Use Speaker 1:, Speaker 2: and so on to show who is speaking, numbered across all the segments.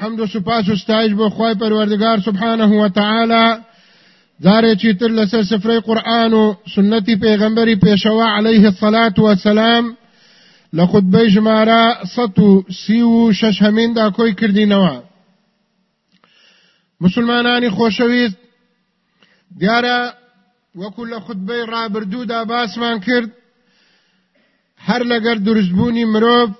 Speaker 1: حمد و سپاس و ستایج بۆ خی پەروەردگار سبحانه وتعالى جارێکی تر لەسەر سفرەی قورآن و سنەتی پێغەمبەری پێشەوە عليه الصلاة والسلام لە خودبەی ژمارە سەد و سی و شەش هەمیندا کۆی کردینەوە. مسلمانانی خۆشەویست. دیارە وەکو لە خودبەی ڕابردوودا باسمان کرد. هەر لەگەر دروستبوونی مرۆڤ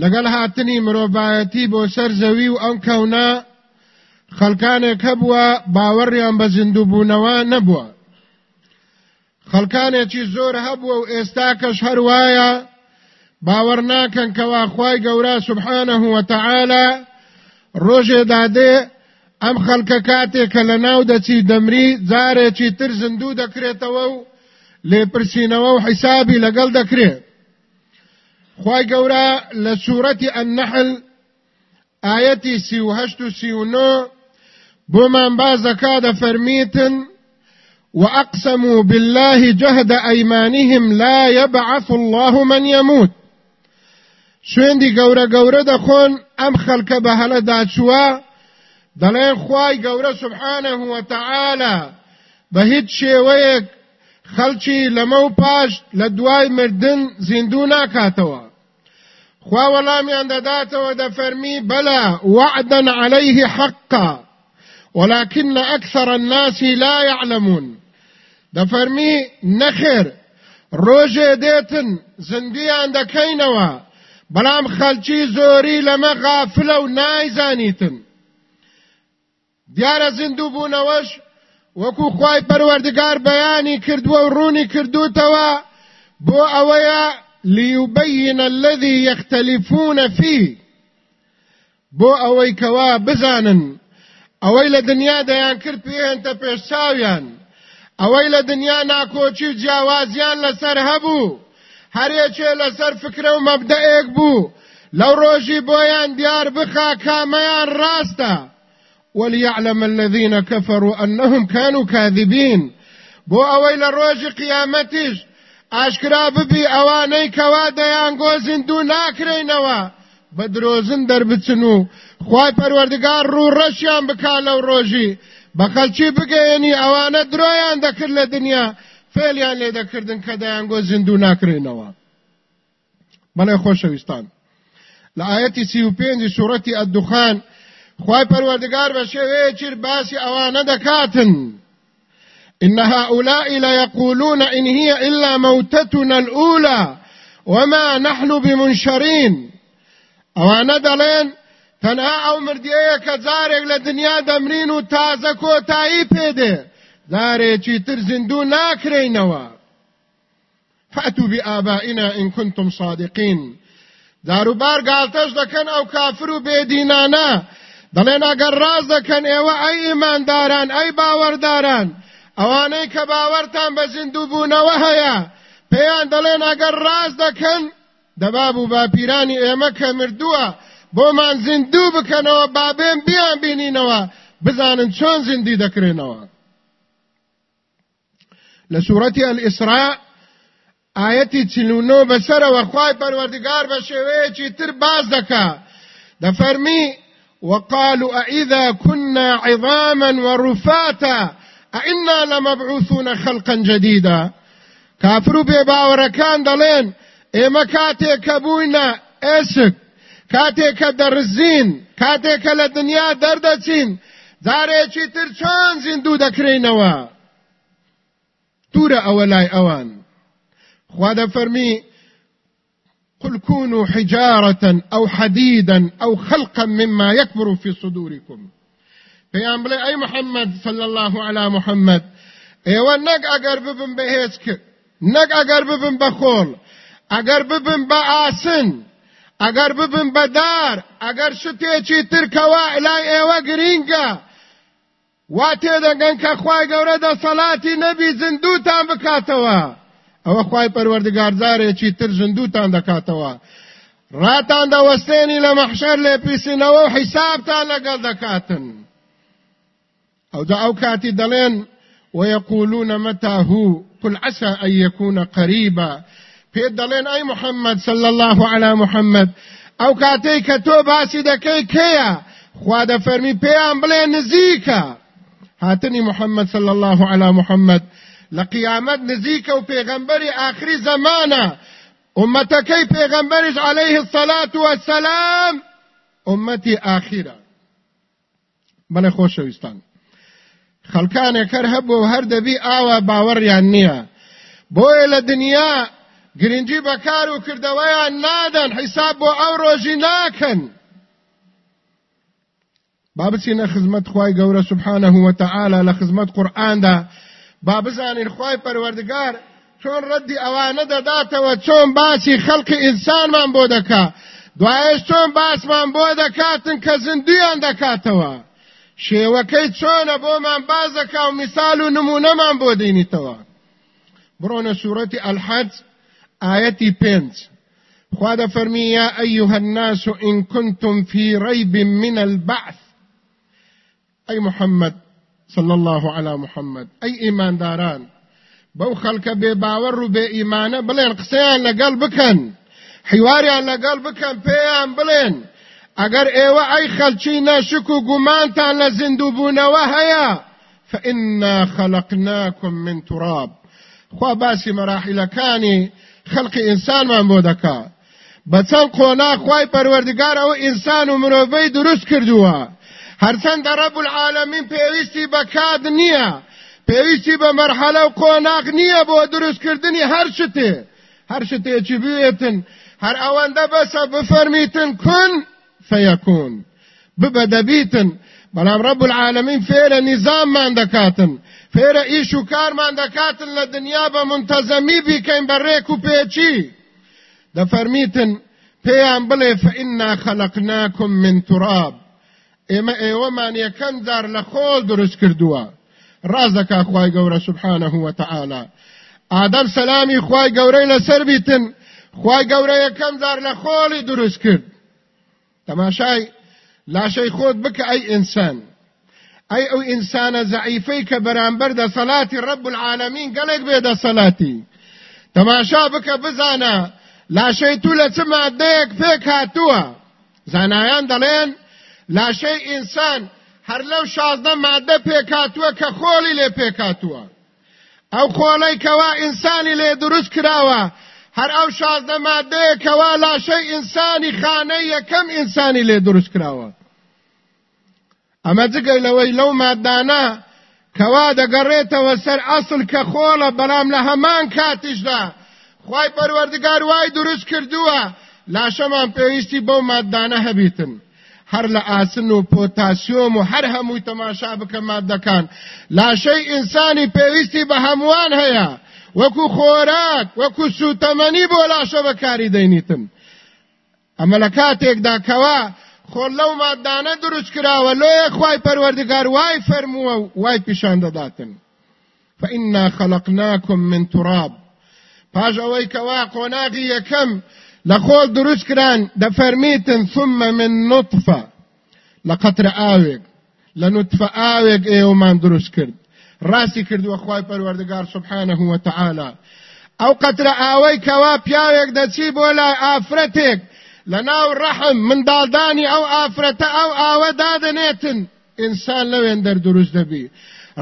Speaker 1: لەگەڵ هاتنی مرۆڤایەتی بۆ سەر زەوی و ئەم کەونا خەڵکانێک هەبووە باوەڕیان بە زیندووبوونەوە نەبووە. خەڵکانێکی زۆر هەبووە و ئێستا کەش هەروایە باوەڕ ناکەن کەوا خوای گەورە سبحانه وتعالى ڕۆژێ دادێ ئەم خەڵکە کاتێکە لە ناو دەچی دەمری جارێکی تر زندوو دەکرێتەوە و لێپرسینەوە و حیسابی لەگەڵ دەکرێت. خی گەورە لە سوورەتی ئەنەحل ئاەتی سی و هەشت و سی و نۆ بۆمان بازەکا دەفەرمیتن وأقسموا بالله جهد أيمانهم لا يبعث الله من يموت شوێندی گەورە گەورە دەخۆن ئەم خەلکە بە هەلە داچووە دەڵێن خوای گەورە سبحانه وتعالى بە هیچ شێوەیەک خەڵکی لەمە و پاش لە مردن زیندوو ناکاتەوە خوا وەڵامیان دەداتەوە دەفەرمی بەلا وعدا عليه حقا. ولكن أكثر الناس لا يعلمون. دەفەرمی نەخێر ڕۆژێ دێتن زندیان دەکەینەوە بەڵام خەلکی زۆری لەمە غافلە و نایزانیتن دیارە زیندوو بوونەوەش وەکو خوای پەروەردگار بەیانی کردووە و ڕوونی کردوتەوە بۆ ئەوەیە ليبين الذي يختلفون فيه. بۆ ئەوەی کەوا بزانن. ئەوەی لە دنیا دەیان کرد پێێنتە پێشچاویان ئەوەی لە دنیا ناکۆچی و جیاوازیان لەسەر هەبوو هەرێکێ لەسەر فکرە و مەبدەئێک بوو لەو ڕۆژی بۆیان دیار بخا کامەیان ڕاستە وليعلم الذين كفروا أنهم كانوا كاذبين. بو اويل روج قيامتش ئاشکرا ببی ئەوانەی کەوا دەیان گۆزین دوو ناکرینەوە. بە درۆزن دەربچن و خی پەروەردگار ڕوو ڕەشیان بکا لەو ڕۆژی. بە خەلکی بگەێنی ئەوانە درۆیان دەکرد لە دنیا. فێلیان لێ دەکردن کە دەیان گۆزین دوو ناکرینەوە. بەڵێ خۆشەویستان. لە ئاەتی سی و پێنجی سوورەتی ئەدوخان خی پەروەردگار بە شێوەیە چیر باسی ئەوانە دەکاتن. إن هؤلاء ليقولون إن هي إلا موتتنا الأولى وما نحن بمنشرين. أوانا دلين؟ تەنها ئەو مردیەیە کە جارێک لە دنیا دەمرین و تازە کۆتایی فأتوا بآبائنا إن كنتم صادقين. داروبار گالتەش دەکەن ئەو کافر و بێدینانە دەڵێن ئەگەر ڕاز دەکەن ئێوە ئەی ئیمانداران ئەی باوەڕداران ئەوانەی کە باوەرتان بە زیندوو بوونەوە هەیە پێیان دەڵێن ئەگەر ڕاز دەکەن دەباب و باپیرانی ئێمە کە مردووە بۆمان زیندوو بکەنەوە بابێن بیان بینینەوە بزانن چۆن زیندی دەکرێنەوە. لە سوورەتی ئەلئیسراء ئاەتی چلونۆ بەسەرەوە خوای پەروەردگار بە شێوەیەکی تر باز دەکا. دەفەرمی وقالوا أئذا كنا عظاما ورفاتا. أئنا لمبعوثون خلقا جديدا. كافروا بباوركان دلين. ئێمە کاتێک کە بووینە ئێسک کاتێک کە دەڕزین کاتێک کە لە دنیا دەردەچین جارێکی تر چۆن زیندوو دەکرێنەوە دەفەرمی قل كونوا حجارة أو حديدا أو خلقا مما يكبر في صدوركم. پێیان بڵێ ئەی محەممەد صلى الله على محەممەد ئێوە نەک ئەگەر ببن بە هێز کرد نەک ئەگەر ببن بە خۆڵ ئەگەر ببن بە ئاسن ئەگەر ببن بە دار ئەگەر شتێکی ترکەوە لای ئێوە گرینگە وا تێدەگەن کە خوای گەورە دەسەڵاتی نەبی زندوتان بکاتەوە ئەوە خوای پەروەردگار جارێکی تر زندوتان دەکاتەوە ڕاتان دەوەستێنی لە مەحشەر لێ پیسینەوە و حیسابتان لەگەڵ دەکاتن ئەو دا کاتی دەڵێن ويقولون متى هو؟ قل عسى أن يكون قريبا. پێ دەڵێن ئەی محەممەد صل الله على محەممەد ئەو کاتەی کە تۆ باسی دەکەی کەیە خوا دەفەرمی پێیان بڵێ نزیکە هاتنی محەممەد صل الله على محەممەد لە قیامەت نزیکە و پێغەمبەری ئاخری زەمانە ئومەتەکەی پێغەمبەریش عليه الصلاة والسلام. ئومەتی ئاخیرە بەڵێ خۆشەویستان خەڵکانێک هەر هەبوو هەر دەبی ئاوە باوەڕیان نییە. بۆیە لە دنیا گرنگی بەکار و کردەوەیان نادەن حیساب بۆ ئەو ڕۆژی ناکەن. با بچینە خزمەت خوای گەورە سبحانه وتعالى لە خزمەت قورئاندا با بزانین خوای پەروەردگار چۆن ڕەدی ئەوانە دەداتەوە چۆن باسی خەڵقی ئینسانمان بۆ دەکا. دوایش چۆن باسمان بۆ دەکاتن کە زندویان دەکاتەوە. شێوەکەی چۆنە بۆمان باز دەکا و میسال و نمونەمان بۆ دێنیتەوە بڕۆنە سوورەتی ئەلحەج آيتي بينز خواد فرمي يا أيها الناس إن كنتم في ريب من البعث. أي محمد صلى الله على محمد أي إيمان داران بو خلق بباور بإيمان بلين قسيان لقل بكن حواريان لقل بكن بيان بلين اگر ايوة اي خلچي ناشكو قمانتان لزندوبون وهيا فإنا خلقناكم من تراب. خوا باسي مراحل كاني خەڵقی ئینسانمان بۆ دەکا بەچەند قۆنا خوای پەروەردگار ئەو ئینسان و مرۆڤەی دروست کردووە هەرچەندە ڕەب العالەمین پێویستی بە کاد نییە پێویستی بە مەرحەلە و قۆناق نییە بۆ دروستکردنی هەر شتێ هەر شتێکی بوێتن هەر ئەوەندە بەسە بفەرمیتن کون فەیەکون ببە دەبیتن بەڵام ڕەب العالەمین فێرە نیزاممان دەکاتن فێرە ئیش و کارمان دەکاتن لە دنیا بە منتەزەمی بیکەین بە ڕێک و پێچی دەفەرمیتن پێیان بڵێ فئنا خەلقناکم من تراب. ئێمە ئێوەمان یەکەم جار خۆڵ دروست کردووە ڕاز دەکا خوای گەورە سبحانه وتعالى. ئادەم سەلامی خوای گەورەی خوای گەورە یەکەم جار لە خۆڵی دروست کرد تەماشای لاشەی خۆت بکە ئەی ئینسان. ئەی ئەو ئینسانە زعیفەی کە بەرامبەر دەسەڵاتی ڕب العالمین گەلێک بێ دەسەڵاتی تەماشا بکە بزانە لاشەی تو لە چ مادەیەک پێک هاتووە زانایان دەڵێن لاشەی ئینسان هەر لەو شازدە مادە پێکاتووە کە خۆڵی لێ پێکاتووە ئەو خۆڵەی کەوا ئینسانی لێ دروست کراوە هەر ئەو شازدە مادەیە کەوا لاشەی ئینسانی خانەی یەکەم ئینسانی لێ دروست کراوە. ئەمە جگەی لەوەی لەو مادانە کەوا دەگەڕێتەوە سەر ئەسڵ کە خۆڵە بەڵام لە هەمان کاتیشدا. خی پەروەردگار وای دروست کردووە لاشەمان پێویستی بەو مادانە هەبیتن. هەر لە ئاسن و پۆتاسیۆم و هەر هەمووی تەماشا بکە مادەکان. لاشەی ئینسانی پێویستی بە هەمووان هەیە. وەکو خۆراک وەکو سوتەمەنی بۆ لاشە بەکاری دەینیتن ئەمە لە کاتێکدا کەوا خۆ لەو مادانە دروست کراوە لۆیە خوای پەروەردگار وای فەرمووە وای پیشان دەداتن. فإنا خلقناكم من تراب. پاش ئەوەی کەوا قۆناغی یەکەم لە خۆل دروست کران دەفەرمیتن ثم من نطفة لە قەترە ئاوێک لە نوتفە ئاوێک ئێوەمان کرد. ڕاستی کردووە خوای پەروەردگار سبحانه وتعالى ئەو قەترە ئاوەی کەوا پیاوێک دەچی بۆ لای ئافرەتێک لە ناو ڕەحم منداڵدانی ئەو ئافرەتە ئەو ئاوە دادنێتن ئینسان لەوێن دەردروست دەبی.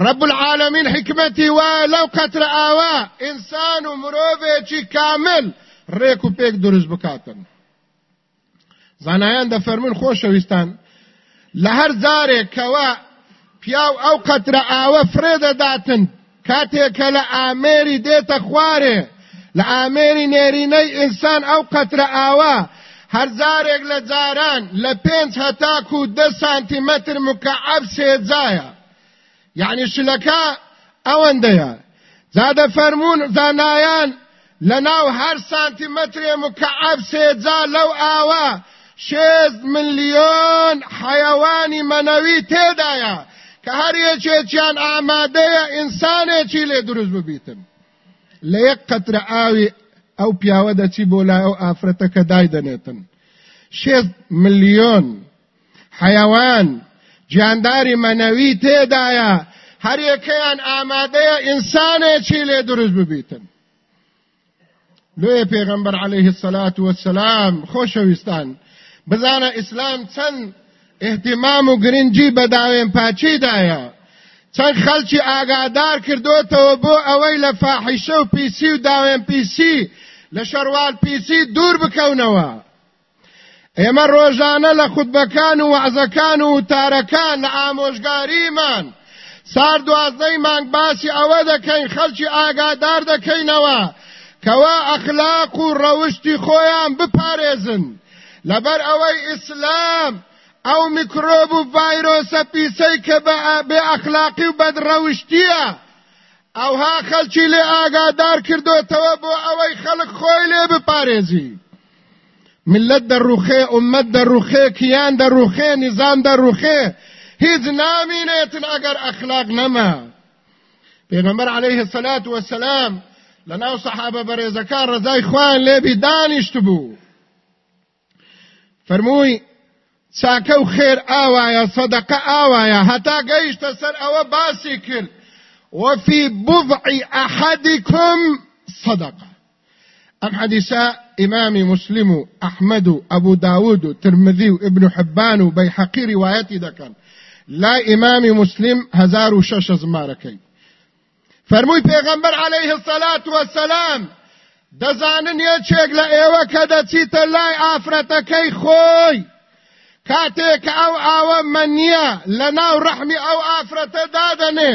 Speaker 1: رب العالمین حکمەتی وایە لەو قەترە ئاوا ئینسان و مرۆڤێکی کامل ڕێک و پێک دروست بکاتن. زانایان دەفەرمون خۆشەویستان لە هەر جارێک کەوا پیاو ئەو قەترە ئاوە فرێ دەداتن. کاتێکە لە ئامێری دێتە خوارێ. لە ئامێری نێرینەی ئینسان ئەو قەترە ئاوە. هەرزارێک لە جاران لە پێنج هەتاکو و دە سانتیمەتر مکعب سێجایە. یعنی شلەکە ئەوەندەیە. زادە فەرمونون زانایان لە ناو هەر سانتیمەترێ مکعب سێجا لەو ئاوە. شێز ملیۆن حەیەوانی مەنەوی تێدایە. کە هەر یەکێکیان ئامادەیە ئینسانێکی لێ دروست ببیتن لە یەک قەترە ئاوی ئەو پیاوە دەچی بۆ لای ئەو ئافرەتەکە دای دەنێتن شێز ملیۆن حەیەوان جانداری مەنەوی تێدایە هەر یەکەیان ئامادەیە ئینسانێکی لێ دروست ببیتن لێ پێغەمبەر عليه الصلاة والسلام خۆشەویستان بزانە ئیسلام چەند اهتمام و گرنگی بەداوێن پاچیدایە چەند خەلکی ئاگادار کردوتەوە بۆ ئەوەی لە فاحیشە و پیسی و داوێن پیسی لە شەروال پیسی دوور بکەونەوە. ئێمە ڕۆژانە لە خودبەکان و وعزەکان و تارەکان لە ئامۆژگاریمان. سار دوازدەی مانگ باسی ئەوە دەکەین خەلکی ئاگادار دەکەینەوە کەوا ئەخلاق و ڕەوشتی خۆیان بپارێزن. لەبەر ئەوەی ئیسلام او میکروب و وایروس پیسی که به اخلاقی و بد روشتیه او ها خلچی لی آگادار کردو توا بو اوی خلق خوی لی بپارزی. ملت در روخه امت در روخه کیان در روخه نظام در روخه. هیچ نامینیتن اگر اخلاق نما. پیغمبر علیه الصلاة والسلام لناو صحابه برزکان رضای خوان لی بی دانشت بو. فرموی چاکە و خێر ئاوایە سەدەقە ئاوایە. هەتا گەیشتە سەر ئەوە باسی وفي بضع أحدكم صدقة أم حديثة إمام مسلم أحمد أبو داود ترمذي ابن حبان بيهقي روايتي دكان لا إمام مسلم هزار وشش زماركي فرموي پیغمبر عليه الصلاة والسلام لە ئێوە کە دەچیتە لای ئافرەتەکەی خۆی. کاتێک ئەو ئاوە منیە لە ناو ڕەحمی ئەو ئافرەتە دادەنێ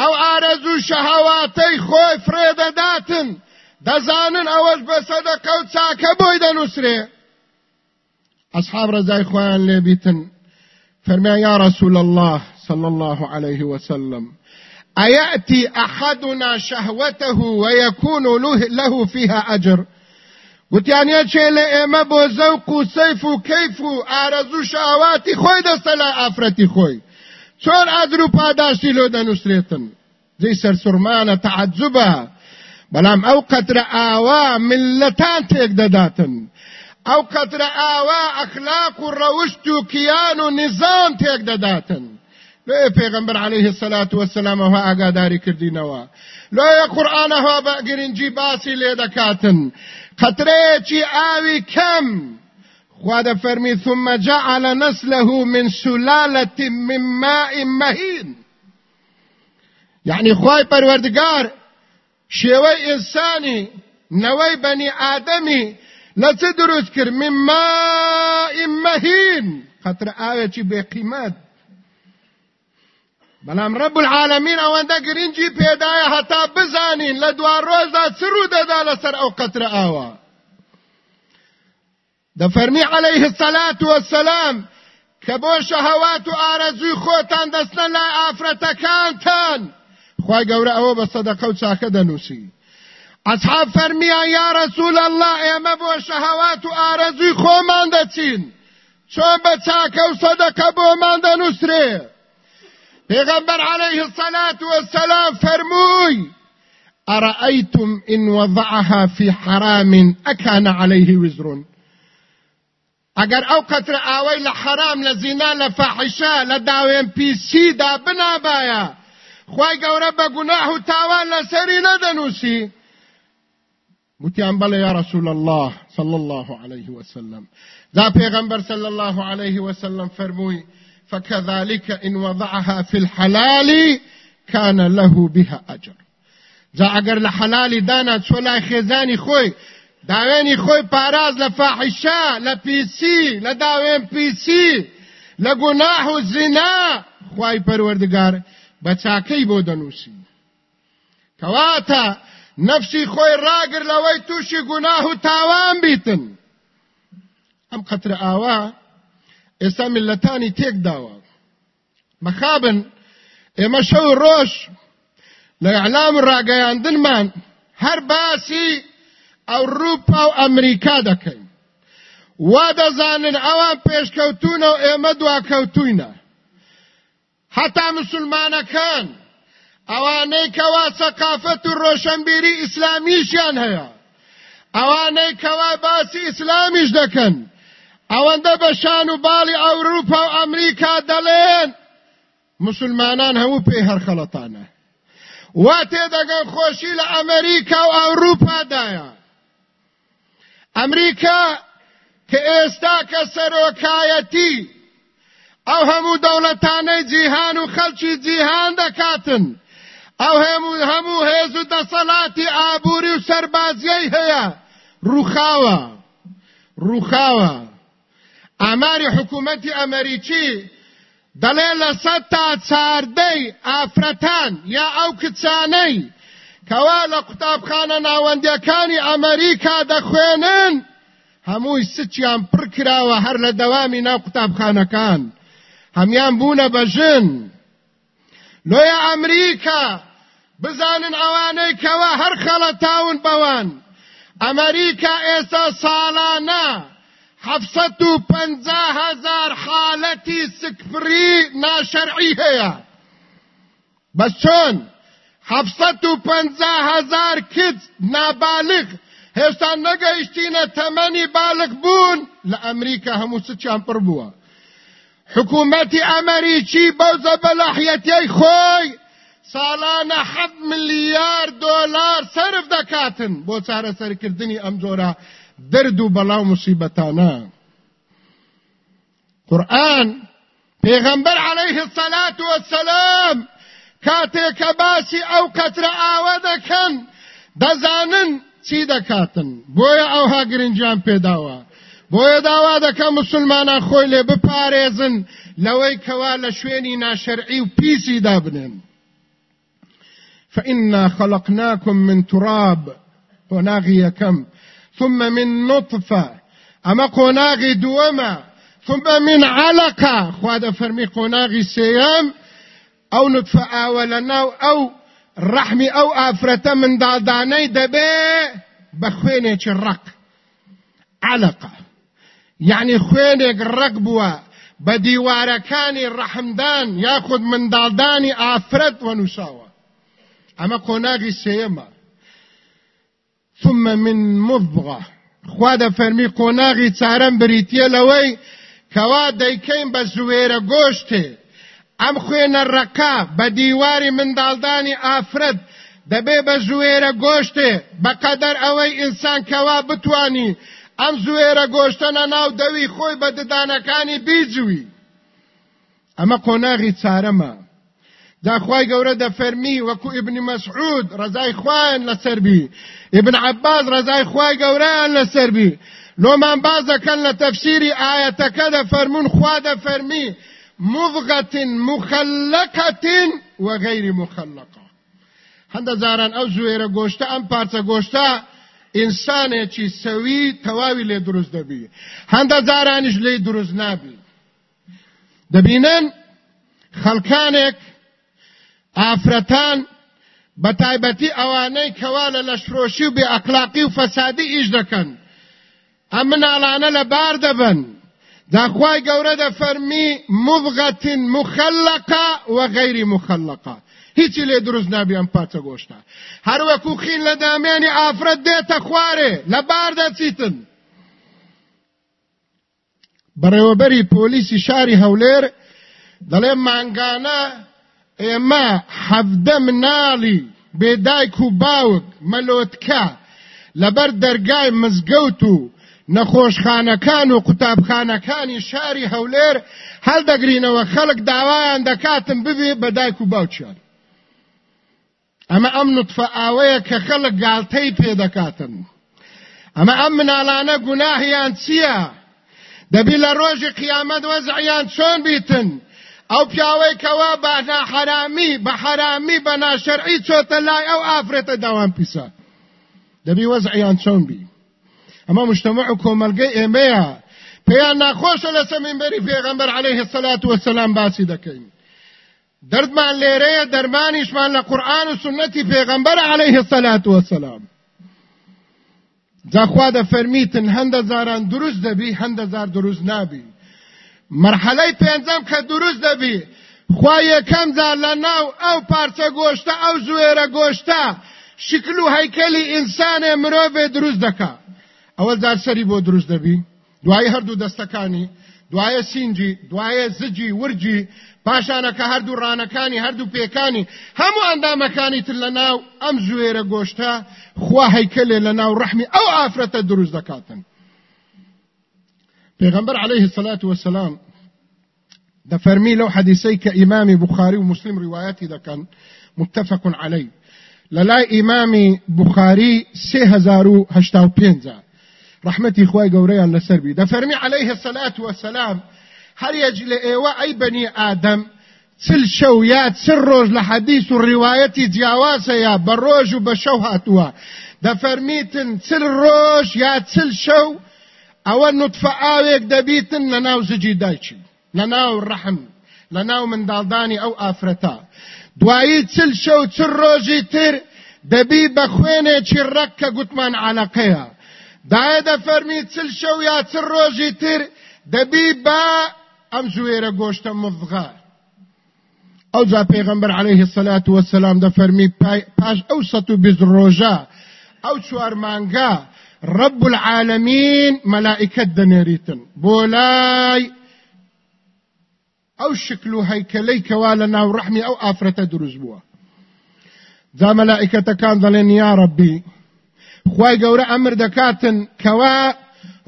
Speaker 1: ئەو ئارەزوو شەهاواتەی خۆی فرێدەداتن دەزانن ئەوەش بە سەدەقە و چاکە بۆی دەنووسرێ ئەصحاب ڕزای خۆیان لێبیتن فەرمیان یا رسول الله صلى الله عليه وسلم أيأتي أحدنا شهوته ويكون له فيها أجر؟ وتیانە چێ لە ئێمە بۆ زەوق و سەیف و کەیف و ئارەزوو شاواتی خۆی دەستە لای ئافرەتی خۆی چۆن ئادر و پاداشتی لۆ دەنووسێتن جێی سەرسوورمانە تەعجبە بەڵام ئەو قەترە ئاوا ملەتان تێک دەداتن ئەو قەترە ئاوا ئەخلاق و ڕەوشت و کیان و نظام تێک دەداتن لۆیە پێغمبەر عليه الصلاة والسلام هەوە ئاگاداری کردینەوە لۆیە قورآانەوە بە گرنگی باسی لێ دەکاتن قەترەیەکی ئاوی کەم خوا دەفەرمی ثم جعل نسله من سلالة من ماء مهين. يعني خوای پەروەردگار شێوەی ئینسانی نەوەی بەنی ئادەمی لە چه دروست کرد؟ من ماء مهين قەترە ئاوێکی بێقیمەت بەڵام ڕب العالمین ئەوەندە گرنگی پێدایە هەتا بزانین لە دوار ڕۆژدا چڕوو دەدا لەسەر ئەو قەترە ئاوە دەفەرمی عليه الصلاة والسلام کە بۆ شەهەوات و ئارەزوی خۆتان دەستنە لای ئافرەتەکانتان خی گەورە ئەوە بە سەدەقە و چاکە دەنووسی ئەسحاب فەرمیان یا رسول الله ئێمە بۆ شەهەوات و ئارەزوی خۆمان دەچین چۆن بە چاکە و سەدەقە بۆمان دەنووسرێ پێغەمبەر عليه الصلاة والسلام فەرمووی أرأيتم إن وضعها في حرام أكان عليه وزر اگر أو قطر آوی لحرام لزینا لفاحشه لداوین پی سی دا بنا بایا خوای گوره با گناه و تاوان لسری ندنوسی گوتیان بله یا رسول الله صلی الله علیه وسلم. ذا پیغمبر صلی الله علیه وسلم فرموی فكذلك إن وضعها في الحلال كان له بها أجر. جا اگر لحلال دانا چولا خزاني خوي داوێنی خۆی پاراز لە فاحیشا لە پیسی گوناح و پەروەردگار بە چاکەی بۆ دەنووسی. کەواتە نەفسی خۆی ڕاگر لەوەی تووشی گوناح و تاوان بیتن. ئەم قەترە ئاوا ئێستا ملەتانی تێک داوە. مەخابن ئێمە شەو ڕۆژ لە ئەعلام ڕاگەیاندنمان هەر باسی ئەوروپا و ئەمریکا دەکەین. وا دەزانن ئەوان پێشکەوتونە و ئێمە دواکەوتوینە. هەتا مسلمانەکان ئەوانەی کەوا سەقافەت و ڕۆشنبیری ئیسلامیشیان هەیە. ئەوانەی کەوا باسی ئیسلامیش دەکەن. ئەوەندە بە شان و باڵی ئەوروپا و ئەمریکا دەڵێن. مسلمانان هەموو پێی هەرخەڵەتانە. وا تێدەگەن خۆشی لە ئەمریکا و ئەوروپادایە. ئەمریکا کە ئێستا کە سەرۆکایەتی ئەو هەموو دەوڵەتانەی جیهان و خەڵکی جیهان دەکاتن. ئەو هەموو هەموو هێز و دەسەڵاتی ئابووری و سەربازیەی هەیە. ڕووخاوە. ڕووخاوە. ئاماری حکوومەتی ئەمریکی دەڵێ لە سەد تا چاردەی ئافرەتان یا ئەو کچانەی کەوا لە قوتابخانە ناوەندیەکانی ئەمریکا دەخوێنن هەمووی سچیان پڕ کراوە هەر لە دەوامی ناو قوتابخانەکان. هەمان بوونە بەژن لۆیە ئەمریکا بزانن ئەوانەی کەوا هەر خەڵەتاون بەوان. ئەمریکا ئێستا ساڵانە حەفسەت و پەنجا هەزار حالەتی سکفری ناشەرعی هەیە بەس چۆن حفصت و پنجا هزار کت نابالغ. هێستا نەگەیشتینە تەمەنی بالغ بوون لە ئەمریکا هەموو سچیان پڕ بووە. حکوومەتی ئەمریکی بەو زەبەلاحیەتەی خۆی ساڵانە حەد ملیار دۆلار سرف دەکاتن بۆ چارەسەرکردنی ئەم جۆرە درد و بلا و مصیبتانا قرآن پیغمبر علیه الصلاة والسلام کاته کباسی او کتر آوه دکن دزانن چی دکاتن بویا او ها گرنجان پیداوه بۆیە داوا دەکە مسلمانە خۆی لێ بپارێزن لەوەی کەوا لە شوێنی ناشەرعی و پیسی دابنن فإنا خلقناكم من تراب وناغي يكم ثم من نطفة. أما قناغي دوما. ثم من علقة. خواد فرمي قناغي سيام. أو نطفة ئاوە ناو ئەو ڕەحمی ئەو ئافرەتە منداڵدانەی دەبێ بە علقە یعنی خوێنێک ڕق بووە بە دیوارەکانی ڕەحمدان یاخود منداڵدانی ئافرەت وەنووساوە ئەمە قۆناغی سێمە ثم من مضغة. خوا دەفەرمی قۆناغی چارەم بریتە لەوەی کەوا دەیکەین بە زوێرە گۆشتێ. ئەم خوێنە ڕەکا بە دیواری منداڵدانی ئافرەت دەبێ بە ژوێرە گۆشتێ. بەقەدەر ئەوەی ئینسان کەوا بتانی ئەم زوێرە گۆشتەنە ناو دەوی خۆی بە ددانەکانی بیجووی ئەمە قۆناغی چارەمە. داخوای گەورە دەفەرمی وەکو ئبنی مەسعود ڕزای خوایان لەسەربی ابن عباس ڕزای خوای گەورەیان لەسەربی لۆمان باز دەکەن لە تەفسیری ئاەتەکە دەفەرمون خوا دەفەرمی مضغة مخلقة وغير مخلقة هەندە زاران ئەو زوێرە گۆشتە ئەم پارچە گۆشتە دەبینن خەڵکانێک ئافرەتان بە تایبەتی ئەوانەی کەوا لە لەشفرۆشی و بێ ئەقلاقی و فەسادی ئیش دەکەن. ئەم مناڵانە لە بار دەبن. داخوای گەورە دەفەرمی مضغة مخلقة وغير مخلقة. هیچی لێ دروست نابی ئەم پارچە گۆشتە هەروەکو خین لە دامیانی ئافرەت دێتە خوارێ لە بار دەچیتن. بەڕێوەبەری پۆلیسی شاری هەولێر دەڵێ مانگانە ئێمە حەفدە مناڵی بێدایک و باوک مەلۆتکە. لەبەر دەرگای مزگەوت و نەخۆشخانەکان و قوتابخانەکانی شاری هەولێر هەڵدەگرینەوە خەڵک داوایان دەکاتن ببێ بە دایک و باوچیان ئەمە ئەم نطفە ئاوەیە کە خەڵک گالتەی پێ دەکاتن. ئەمە ئەم مناڵانە گوناهیان چییە؟ دەبی لە ڕۆژی قیامەت وەزعیان چۆن بیتن؟ ئەو پیاوەی کەوا بە ناحرامی بە حرامی بە ناشەرعی چۆتە لای ئەو ئافرێتە داوام پیسە دەبی وەزعیان چۆن بی. ئەمە مشتمع و کۆمەلگەی ئێمەیە پێیان ناخۆشە لە سەمینبەری پێغەمبەر عليه الصلاة والسلام باسی دەکەین دەردمان لێرەیە دەرمانیشمان لە قورآن و سنەتی پێغەمبەر عليه الصلاة والسلام. جاخوا دەفەرمیتن هەندە زاران دروست دەبی هەندە زار دروست نابی. مرحلەی پێنجەم کە دروست دەبی. خوا یەکەم جار لە ناو ئەو پارچە گۆشتە ئەو زوێرە گۆشتە. شکل و هەیکەلی ئینسانێ مرۆڤێ دروست دەکا. ئەوە جار سەری بۆ دروست دەبی. دوای هەردوو دەستەکانی دوایە سینجی دوایە زجی ورجی. پاشانەکە هەردوو ڕانەکانی هەردوو پێکانی. هەموو ئەندامەکانی تر لە ناو ئەم زوێرە گۆشتە خوا هەیکەلێ لە ناو ڕەحمی ئەو ئافرەتە دروست دەکاتن. پیغمبر عليه الصلاة والسلام ده فرمي لو حديثي كإمام بخاري ومسلم رواياتي ده كان متفق عليه للاي إمام بخاري سي هزارو هشتاو بينزا رحمتي إخوائي قوريا لسربي ده فرمي عليه الصلاة والسلام هل يجل إيواء أي بني آدم سل شو يا سروج لحديث الرواية جاواسة يا بروج وبشو هاتوا ده فرميتن سل روج يا سل شو ئەوە نوتفە ئاوێک دەبیتن لە ناو زجی دایکی لە ناو ڕەحم لە ناو منداڵدانی ئەو ئافرەتا. دوایی چل شەو چل ڕۆژی تر دەبی بە خوێنێکی ڕەک کە گوتمان علاقەیە. دایە دەفەرمی چل شەو یا چل ڕۆژی تر دەبی بە ئەم زوێرە مفغا. ئەو جا پێغەمبەر عليه الصلاة والسلام دەفەرمی پاش ئەو سەد و بیست ڕۆژە ئەو چوار مانگە رب العالمين ملائكة دنيريتن. بولاي. أو شكلو هيكلي كوالنا ورحمي أو آفرة دروز بوا. ذا ملائكة كان ظلين يا ربي. خواي قورا أمر دكاتن كوا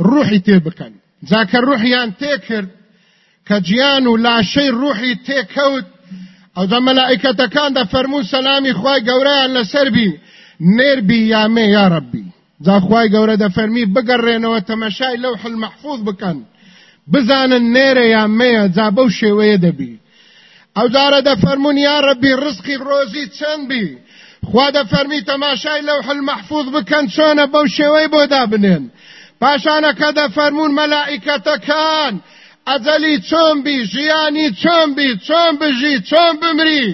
Speaker 1: روحي تيبكن. ذاك الروحيان تيكر. كجيانو لا شيء روحي تيكوت. أو ذا ملائكة دا فرمو سلامي خواي قورا لسربي. نيربي يا مي يا ربي. جاخوای گەورە دەفەرمی بگەڕێنەوە تەمەشای لەو حل محفوظ بکەن. بزانن نێرە یا مەیە جا بەو شێوەیە دەبی. ئەو جارە دەفەرمون یا ڕەبی ڕزقی ڕۆزی چەند بی خوا دەفەرمی تەماشای لەو حل محفوظ بکەن چۆنە بەو شێوەی بۆ دابنێن؟ پاشانەکە دەفەرمون مەلائیکەتەکان. ئەجەلی چۆن بی ژیانی چۆن بی چۆن بژی چۆن بمری.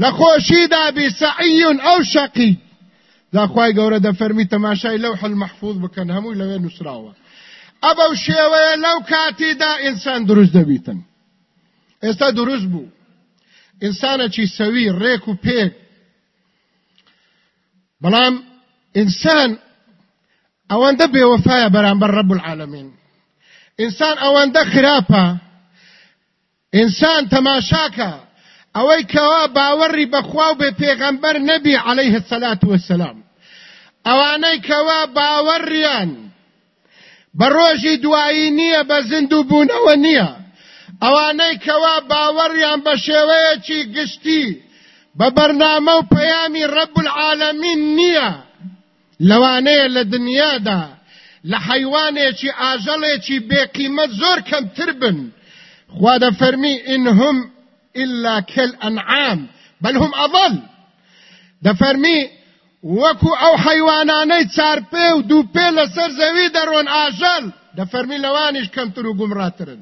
Speaker 1: لە خۆشیدا بی سەعیون ئەو شەقی. دا خوای گەورە دەفەرمی تەماشای لەو حل محفوظ بکەن هەمووی لەوێ نووسراوە. ئەبەو شێوەیە لەو کاتیدا ئینسان دروست دەبیتن. ئێستا دروست بوو. ئینسانەکی سەوی ڕێک و پێک. بەڵام ئینسان ئەوەندە بێوەفایە بەرامبەر ڕەب العالمین. ئینسان ئەوەندە خراپە. ئینسان تەماشاکە. ئەوەی کەوا باوەڕی بەخوا و بێ پێغەمبەر نەبی عليه الصلاة والسلام ئەوانەی کەوا باوەڕیان. بە ڕۆژی دوایی نییە بە زیندوو بوونەوە نییە. ئەوانەی کەوا باوەڕیان بە شێوەیەکی گشتی. بە بەرنامە و پەیامی ڕەب العالمین نییە. لەوانەیە لە دنیادا لە حیوانێکی ئاژەڵێکی بێقیمەت زۆر کەمتر بن. خوا دەفەرمی ئینهم إلا كالأنعام بل هم أضل. دفرمي وكو أو حيواناني تساربي ودوبي لسر زوي درون آجل دفرمي لوانيش كم ترو قمراترن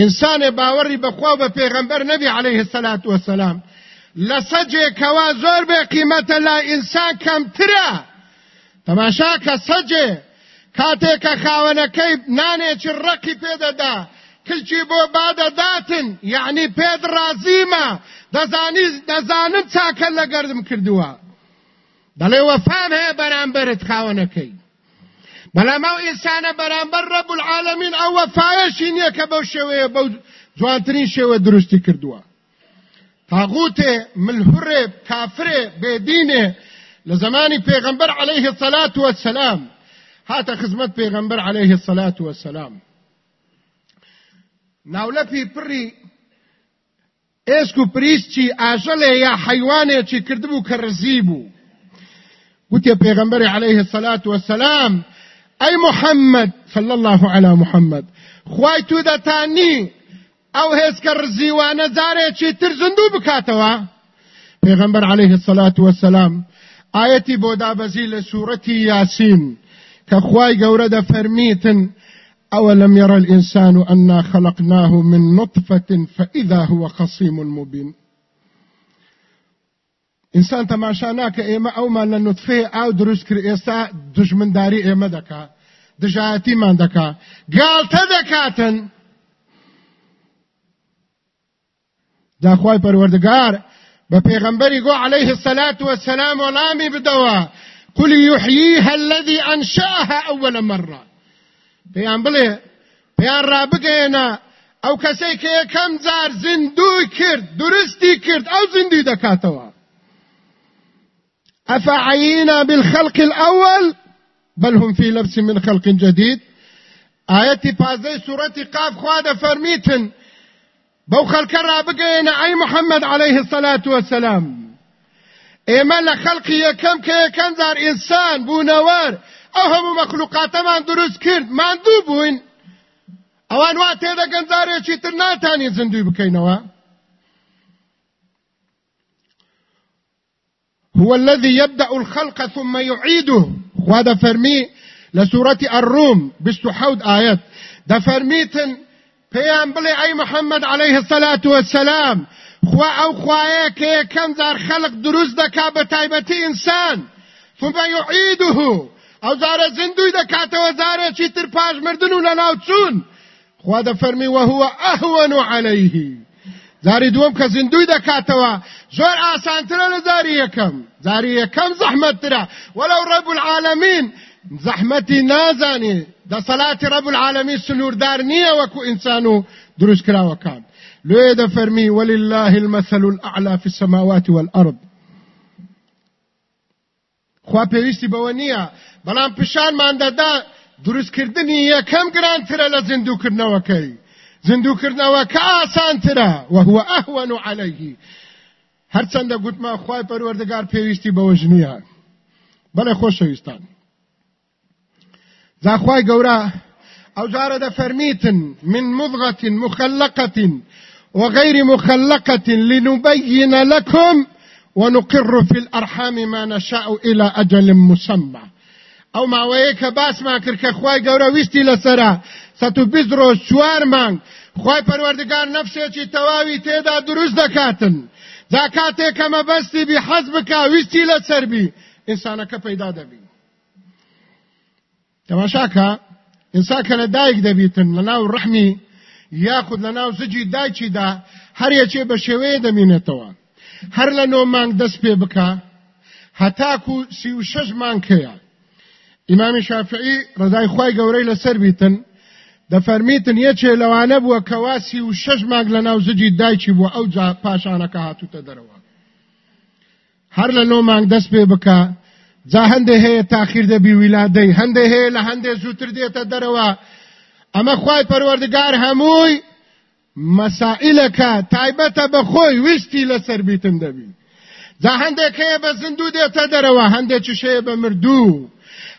Speaker 1: ئینسانێ باوەڕی بەخوا بە پێغەمبەر عليه الصلاة والسلام. لە سەجێکەوە زۆر بێ قیمەتە لا ئینسان کەمترە. تەماشا کە سەجێ کاتێکە خاوەنەکەی نانێکی ڕقی پێدەدا کلچی بۆ بادەداتن یعنی پێت رازیمە دەزانی دەزانم چاکە لە گەردم کردووە دەڵێ وەفام هەیە بەرامبەرت خاوەنەکەی بەڵام ئەو ئینسانە بەرامبەر ڕەب العالمین ئەو وەفایەشی نییە کە بەو شێوەیە بەو جوانترین شێوە دروستی کردووە تاغوتێ ملهورێ کافرێ بێدینێ لە زمانی پێغەمبەر عليه الصلاة والسلام. هاتە خزمەت پێغەمبەر عليه الصلاة والسلام. ناولەپی پڕی ئێسک و پریسچی ئاژەلێ یا حیوانێکی کردبوو کە ڕزی بوو وتێ پێغەمبەری عليه الصلاة والسلام ئەی محەممەد صلى الله على محمد خوای تو دەتانی ئەو هێزکە ڕزیوانە جارێکی تر زندوو بکاتەوە پێغەمبەر عليه الصلاة والسلام ئاەتی بۆ دابەزی لە سوورەتی یاسین کە خوای گەورە دەفەرمیتن أولم يرى الإنسان أنا خلقناه من نطفة فإذا هو خصيم مبين. إنسان تماشا ناکە ئێمە ئەومان لە نوتفێ ئاو دروست کرد ئێستا دژمنداری ئێمە دەکا دژایەتیمان دەکا گاڵتە دەکاتن داخوای پەروەردگار بە پێغەمبەری گۆ عليه الصلاة والسلام وەڵامی بدەوە قل يحييها الذي أنشأها أول مرة. پێیان بڵێ پێیان ڕابگەێنە ئەو کەسەی کە یەکەم جار زیندوی کرد درستی کرد ئەو زیندوی دەکاتەوە. أفعينا بالخلق الأول؟ بل هم في لبس من خلق جديد. آياتي بازي سورة قاف خواد فرميتن بو خلق رابقين أي محمد عليه الصلاة والسلام إيمان لخلقي يكم كي يكم زار إنسان بونوار ئەو هەموو مەخلوقاتەمان دروست کرد. ماندوو بووین. ئەوان وا تێدەگەن جارێکی تر ناتانی زندوی بکەینەوە. هو الذي يبدأ الخلق ثم يعيده. ده فرمي لسورة الروم بستو حود آيات ده فرميتن پیان بلي اي محمد عليه الصلاة والسلام خوا أو خوايه كي كم زار خلق دروز دكا بتايبتي انسان ثم يعيده. أو زاره زندوی د کاتەوە زارێکی تر پاش مردن و لە ناو چوون خوا دەفەرمی وهو أهون عليه زاری دووەم کە زندوی دەکاتەوە زۆر ئاسانترە لە زاری یەکەم زاری یەکەم زەحمەتترە وەلەو ڕەب العالمین زەحمەتی نازانی دەسەڵاتی ڕەب العالمین سنووردار نییە وەکو ئینسان و دروست کراوەکان لێ دەفەرمی ولله المثل الأعلى في السماوات والأرض خوا پێویستی بەوە بەڵام پیشانمان دەدا دروستکردنی یەکەم گرانترە لە زیندووکردنەوەکەی زیندووکردنەوەکە ئاسانترە وهو ئەهوەن و عەلەیهی هەرچەندە گوتما خوای پەروەردگار پێویستی بەوە ژنیە. بەڵێ خۆشەویستان زاخوای گەورە ئەو جارە دەفەرمیتن من مضغة مخلقة وغير مخلقة لنبين لكم ونقر في الأرحام ما نشاء إلى أجل مسمى. او ماوەیە کە باسمان کرد کە خی گەورە ویستی لەسرە سە ڕۆژ چوار مانگ. خی پەروەردگار نەفسێکی تەواوی تێدا دروست دەکاتن. جا کاتێک کە مەبەستی بی حەز بکە ویستی لەسەربی ئینسانەکە پەیدا دەبی. تەماشاکە ئینسان کە لە دایک دەبیتن لە ناو ڕەحمی یاخود لە ناو زجی دایکیدا هەرەکێ بە شێوەیە دەمینێتەوە. هەر لە نۆ مانگ دەست پێ بکە هەتاکو سی و شەش مانکەیە ئیمامی شافعی ڕزای خی گەورەی لەسەر بیتن دەفەرمیتن یەکێ لەوانە بووە کەواسی و شەش ماگ لە ناو زجی دایکی بووە ئەو جا پاشانەکە هاتوتە دەرەوە هەر لە نۆ مانگ دەست پێ بکە جا هەندێک هەیە تاخیر دەبی ویلادەی هەندێک هەیە لە هەندێک زووتر دێتە دەرەوە ئەمە خی پەروەردگار هەمووی مەسائلەکە تایبەتە بە خۆی ویستی لەسەر بیتن دەبی جا هەندێک هەیە بە زندوو دێتە دەرەوە هەندێکیش هەیە بە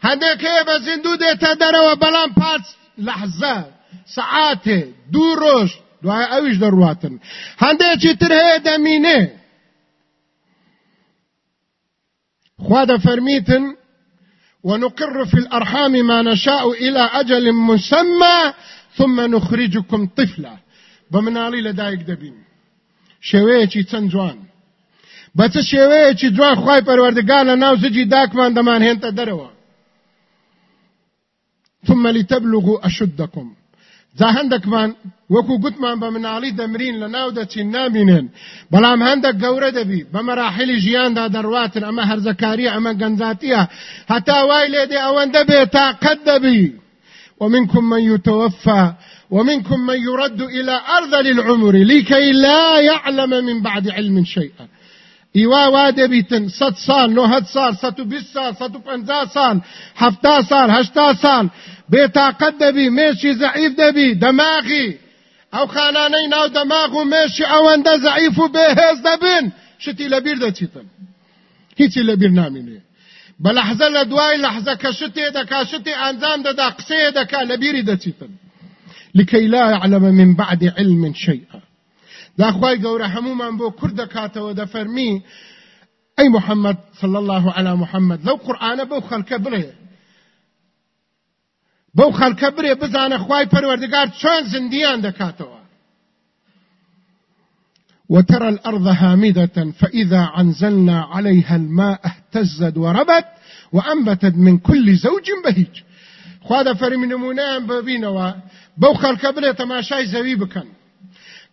Speaker 1: هەندێکەیە بە زیندوو دێتە دەرەوە بەڵام پاس لەحزە سعاتێ دوو ڕۆژ دوای ئەویش دەڕواتن. هەندێکی تر هەیە دەمینێ. خوا دەفەرمیتن ونقر في الأرحام ما نشاء إلى أجل مسمى ثم نخرجكم طفلا. بە مناڵی لەدایک دەبین. شێوەیەکی چەند جوان. بە چه شێوەیەکی جوان خی پەروەردگار لە ناو زجی داکمان دەمان هێنتە دەرەوە. ثم لتبلغوا أشدكم. جا هەندێکمان وەکو گوتمان بە مناڵی دەمرین لە ناو دەچین نامینێن بەڵام هەندێک گەورە دەبی بە مەراحلی ژیاندا دەڕواتن ئەمە هەرزەکاریە ئەمە گەنجاتیە هەتا وای لێدێ ئەوەندە بێ تاقەت دەبی ومنكم من يتوفى ومنكم من يرد إلى أرذل العمر لكي لا يعلم من بعد علم شيئا. ئیوا وا دەبیتن سەد سال نۆهەد سال سەد و بیست سال سەد و پەنجا سال هەفتا سال هەشتا سال. بێتاقەت دەبی مێشی زەعیف دەبی دەماغی ئەو خانانەی ناو دەماغ و مێشی ئەوەندە زەعیف و بێهێز دەبن شتی لەبیر هیچی لەبیر نامینێ بە لەحزە لە دوای لەحزە کە شتێ دەکا شتی ئەنجام دەدا قسەیە دەکا لەبیری دەچیتن لا يعلم من بعد علم شيئا داخوای گەورە هەمومان بۆ کورد دەکاتەوە دەفەرمی ئەی محەممەد صلى الله على محەممەد. لەو قورآانە بەو خەلکە بڵێ بەو خەلکە برێ بزانە خوای پەروەردگار چۆن زندیان دەکاتەوە. وترى الأرض هامدة فإذا عنزلنا عليها الماء اهتزت وربت وأنبتت من كل زوج بهيج. خواده فرمی نمونان ببینەوە. بەو خەلکە برێ تەماشای زەوی بکەن.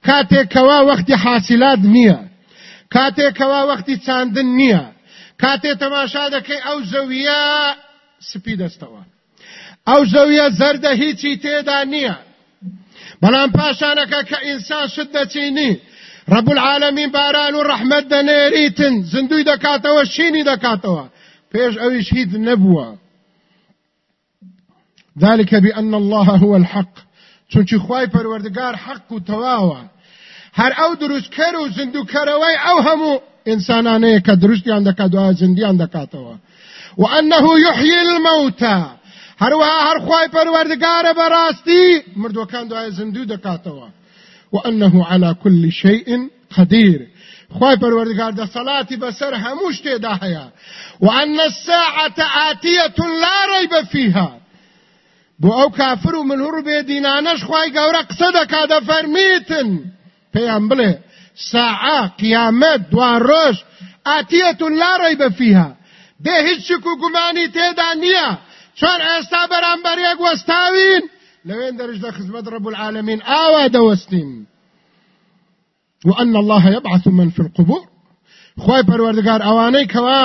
Speaker 1: کاتێکەوە وەختی حاسیلات نییە. کاتێکەوە وەختی چاندن نییە. کاتێ تەماشا دەکەی ئەو زەویە سپی دەستەوە. ئەو زەویە زەردە هیچی تێدا نییە. بەڵام پاشانەکە کە ئینسان شت دەچینی. رب العالمین باران و ڕەحمەت دەنێریتن زندوی دەکاتەوە شینی دەکاتەوە. پێش ئەویش هیچ نەبووە. ذلك بأن الله هو الحق. چونچی خوای پەروەردگار حق و تەواوە هەر ئەو دروستکەر و زندوکەرەوەی ئەو هەموو ئینسانانەیە کە دروستیان دەکات دوای زندیان دەکاتەوە وأنه يحيي الموتى هەروەها هەر خوای پەروەردگارە بەڕاستی مردوەکان دوای زندوو دەکاتەوە وأنه على كل شيء قدير خوای پەروەردگار دەسەڵاتی بەسەر هەموو شتێدا هەیە وأن الساعة آتية لا ريب فيها بۆ ئەو کافر و منهور بێ دینانەش خی گەورە قسە دەکا دەفەرمیتن پێیان بڵێ ساعە قیامەت دوان ڕۆژ ئاتیەتون لا ڕێبە فیها. دێ هیچ شک و گومانی تێدا نییە. چۆن ئێستا بەرامبەرێک وەستاوین؟ لەوێن دەرش دە خزمەت رب العالمین ئاوا دەوەستین وأن الله يبعث من في القبور. خوای پەروەردگار ئەوانەی کەوا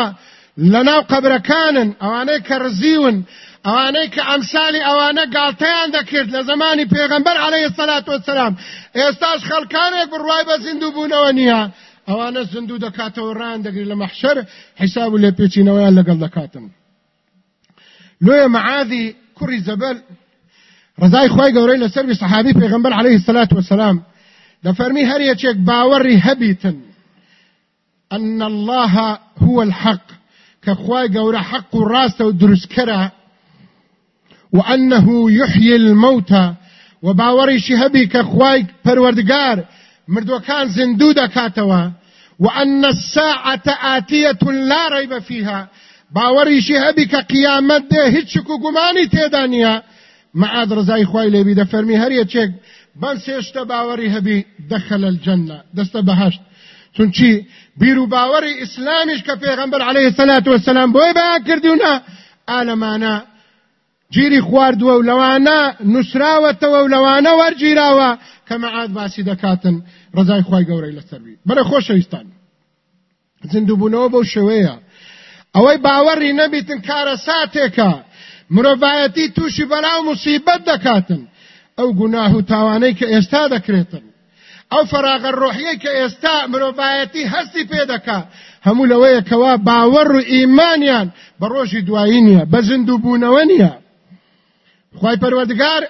Speaker 1: لەناو قەبرەکانن ئەوانەی کە ڕزیون ئەوانەی کە ئەمسالی ئەوانە گاڵتەیان دەکرد لە عەلەیهی سەلات وەسەلام ئێستاش خەڵکانێک بڕوای بە زیندوو بوونەوە نییە. ئەوانە زیندوو دەکاتەوە ڕان دەگری لە مەحشەر حیساب و لێپێچینەوەیان لەگەڵ دەکاتن. لۆیە مەعادی کوڕی زەبەل ڕزای خی گەورەی لە سەروی عەلەیهی سەلات وەسەلام دەفەرمی هەر یەکێک باوەڕی هەبیتن. أن الله هو الحق كخواي قورا حق الراس ودرسكرا وأنه يحيي الموتى. وباوري شهبي كخواي پروردگار مردوكان زندودة كاتوا وأن الساعة آتية لا ريب فيها. باوري شهبي كقيامت ده هتشكو قماني تيدانيا معاد رزاي خواي لبي ده فرمي هر يچك بان سيشت باوري هبي دخل الجنة دست بهشت چونچی بیرو باوری اسلامیش که پیغمبر علیه الصلاة والسلام بوی بیان کردیونا آلمانا گیری خواردووە و لەوانە نووسراوەتەوە و لەوانە وەرگیراوە کە مەعاد باسی دەکاتن ڕزای خی گەورەی لەسەروی بەرە خۆشەویستان. زیندوبوونەوە بەو شێوەیە. ئەوەی باوەڕی نەبیتن کارە ساتێکە. مرۆڤایەتی تووشی بەلاو مصیبەت دەکاتن. ئەو گوناه و تاوانەی کە ئێستا دەکرێتن. ئەو فراغە ڕۆحیەی کە ئێستا مرۆڤایەتی هەستی پێ دەکا. هەموو لەوەیە کەوا باوەڕ و ئیمانیان بە ڕۆژی دوایی نییە بە زیندوبوونەوە نییە. خی پەروەردگار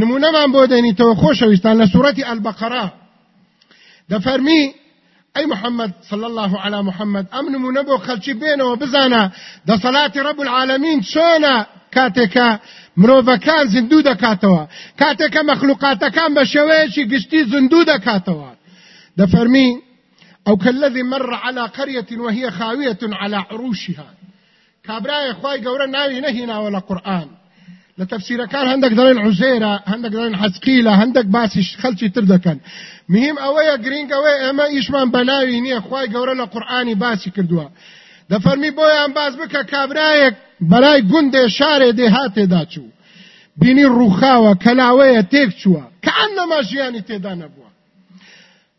Speaker 1: نمونەمان بۆ دێنیتەوە خۆشەویستان لە سوورەتی ئەلبەقەرا دەفەرمی ئەی محەممەد صلى الله على محەممەد ئەم نمونە بۆ خەلکی بێنەوە بزانە دەسەڵاتی ڕب العالمین چۆنە کاتێکە مرۆڤەکان زیندوو دەکاتەوە کاتێکە مەخلوقاتەکان بە شێوەیەکی گشتی زیندوو دەکاتەوە دەفەرمی أو كالذي مر على قرية وهي خاوية على عروشها. كابراي خواي قورا ناوي نهينا ولا قرآن. لە تەفسیرەکان هەندێک دەڵێن عوزێرە هەندێک دەڵێن حەسقیلە هەندێک باسی خەلکی تر دەکەن. مهم ئەوەیە گرنگەوەی ئێمە ئیشمان بەناوی نییە خی گەورە لە قورآانی باسی کردووە. دەفەرمی بۆیان باز بکە کابرایەک بەلای گوندێ شارێ دێ هاتێدا چوو بینی ڕووخاوە کەلاوەیە تێک چووە. کە ئەنەما ژیانی تێدا نەبووە.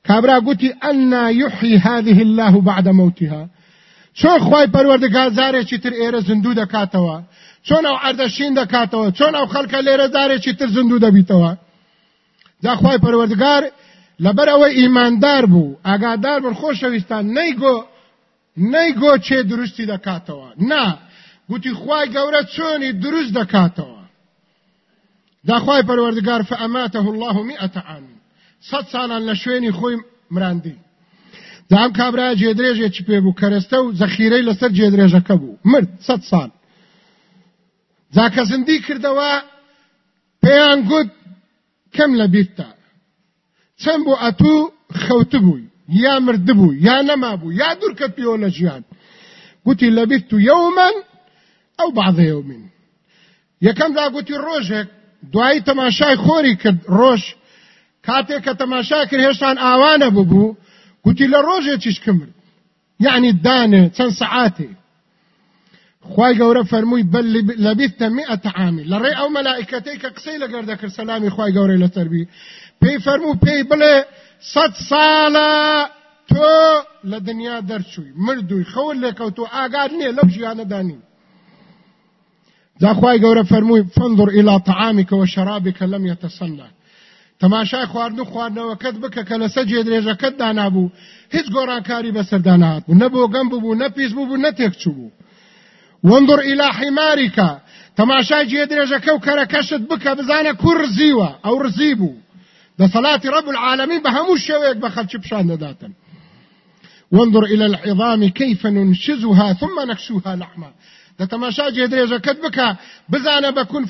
Speaker 1: کابرا گوتی ئەنا یحیی هذه الله بعد موتها چۆن خی پەروەردەگار زارێکی تر ئێرە زیندوو دەکاتەوە؟ چۆن ئەو ئەردەشین دەکاتەوە؟ چۆن ئەو خەڵکە لێرە زارێکی تر زیندوو دەبیتەوە؟ جاخوای پەروەردگار لەبەر ئەوەی ئیماندار بوو ئاگادار بن خۆشەویستان نەیگۆ نەیگۆ چێ دروستی دەکاتەوە؟ نا گوتی خوای گەورە چۆنی دروست دەکاتەوە؟ داخوای پەروەردگار فأماته الله مئة عام. سەد ساڵان لە شوێنی خۆی مراندی. دام کابرا جێدرێژێکی پێ بوو؟ کەرەستە و زەخیرەی لەسەر جێدرێژەکە بوو. مرد سەد ساڵ جاکە زندی کردەوە پێیان گوت کەم لە بیرتە. چەند بۆ ئەتوو خەوت بووی. یا مرد بوو یا نەما بوو یا دوورکە پێوە لە ژیان. گوتی لبثت يوما أو بعض يوم یەکەم دا گوتی ڕۆژێک دوایی تەماشای خۆری کرد ڕۆژ کاتێک کە تەماشا کرد هێشتان ئاوانە ببوو گوتی لە ڕۆژێکیش کمرد یعنی دانێ چەند سعاتێ خوای گەورە فەرمووی بەل لەبیتە مئة ئەو مەلائکەتەی کە قسەی لەگەر دەکرد سەلامی خوای گەورەی لە تەربی پێی فەرموو پێی بڵێ سەد ساڵە تۆ لە دنیا دەرچووی مردووی خەول لێکەوتو ئاگاد نییە لەو ژیانەدا نیم داخوای گەورە فەرمووی فانظر إلى طعامك وشرابك لم يتسنى تەماشای خواردن خواردنەوەکەت بکە کە لەسەر جێدرێژەکەت دانابوو هیچ گۆڕانکاری بەسەردانات بوو. نەبوو گەم بوو نەپیس بوو نەتێک چوو بوو. وانظر إلى حمارك تەماشای جێدرێژەکە و کەرەکەشت بکە بزانە کوڕ ڕزیوە ئەو ڕزی بوو. دەسەڵاتی رب العالمین بە هەموو شێوەیەک بە خەلکی پیشان دەداتن. وانظر إلى العظام كيف ننشزها ثم نكسوها لحما. ده تماشا جێدرێژەکەت بکە. بزانە بەکون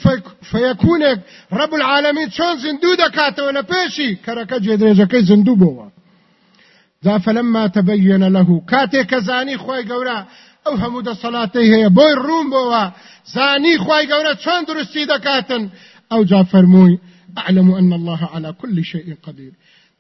Speaker 1: فەیەکوونێک ڕب العالمین چۆن زیندوو دەکاتەوە لە پێشی کەرەکە جێدرێژەکەی زیندوو بووە. ذا فلما تبين له كاتي كزاني خوي قورا أو همو ده صلاتي هي بوي الروم بوا زاني خوي قورا چون درستي دكاتن أو جا فرموي أعلم أن الله على كل شيء قدير.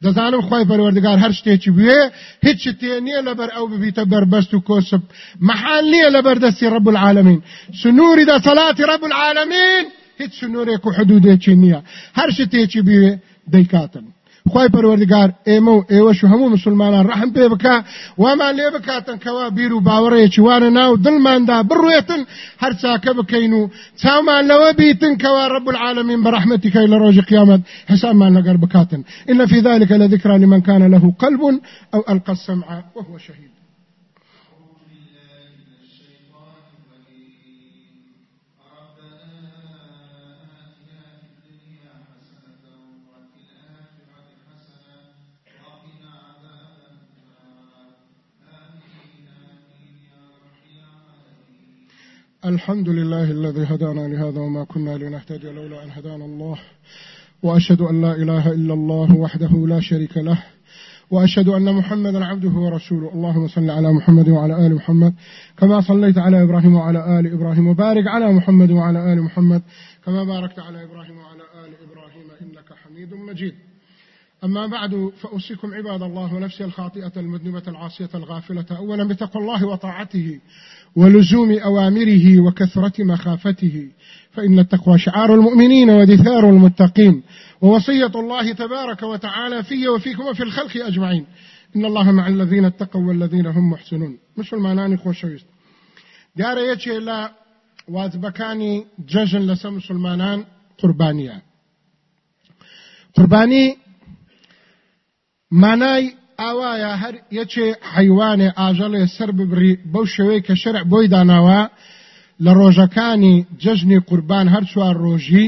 Speaker 1: دەزانم خی پەروەردگار هەر شتێکی بوێ هیچ شتێ نییە لەبەر ئەو ببیتە بربەست و کۆسب. محال نییە لە بەردەستی ڕب العالمین. سنووری دەسەڵاتی ڕب العالمین هیچ سنوورێک و حدودێکی نییە. هەر شتێکی بوێ دەیکاتن. خی پەروەردگار ئێمە و ئێوەش و هەموو مسلمانان ڕحم پێ بکە وامان لێ بکاتن کەوا بیر و باوەڕەیەکی وانە ناو دڵماندا بڕوێتن هەر چاکە بکەین و چاومان لەوە بیتن کەوا ڕب العالمین بەرحمەتی کەی لە ڕۆژی قیامەت حسابمان لەگەر بکاتن. إن في ذلك لذكرى لمن كان له قلب أو ألقى السمع وهو شهيد. الحمد لله الذي هدانا لهذا وما كنا لنهتدي لولا أن هدانا الله. وأشهد أن لا إله إلا الله وحده لا شريك له. وأشهد أن محمدا عبده ورسوله. اللهم صل على محمد وعلى آل محمد. كما صليت على إبراهيم وعلى آل إبراهيم. وبارك على محمد وعلى آل محمد. كما باركت على إبراهيم وعلى آل إبراهيم. إنك حميد مجيد. أما بعد فأوصيكم عباد الله ونفسي الخاطئة المذنبة العاصية الغافلة. أولا بتقوى الله وطاعته. ولزوم أوامره وكثرة مخافته فإن التقوى شعار المؤمنين ودثار المتقين ووصية الله تبارك وتعالى في وفيكم وفي الخلق أجمعين. إن الله مع الذين اتقوا والذين هم محسنون. مسلمانان خوشويست دیارە یەکێ لە وازبەکانی جەژن لەسەر مسلمانان قوربانیە قوربانی مانای ئاوایە هەر یەکێ حیوانێ ئاژەڵێ سەر ببڕی بەو شێوەیە کە شەرع بۆی داناوە لە ڕۆژەکانی جەژنی قوربان هەر چوار ڕۆژی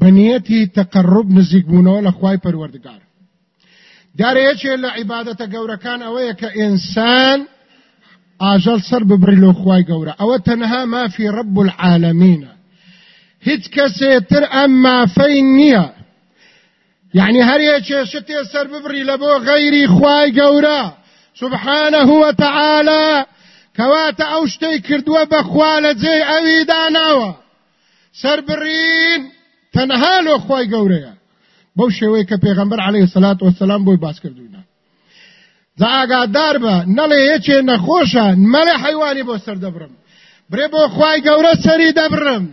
Speaker 1: بەنیەتی تەقەڕب بوونەوە لە خوای پەروەردگار. دیارە یەکێ لە عیبادەتە گەورەکان ئەوەیە کە ئینسان ئاژەڵ سەر ببڕی لە خوای گەورە. ئەوە تەنها مافی ڕب العالمینە هیچ کەسێ تر ئەم مافەی نییە. يعني هر یەکێ شتێ سەر ببڕی لە بۆ غەیری خوای گەورە سبحانه وتعالى کەواتە ئەو شتەی کردووە بەخوا لە جێ ئەوی داناوە سربڕین تەنەها لۆ خی گەورەیە عليه سلات وسلام بۆی باس کردوینە جا ئاگادار بە نەڵێ یەکێ نەخۆشە مەلە حیوانی بۆ سەر دەبرم برێ بۆ خی گەورە سەری دەبرم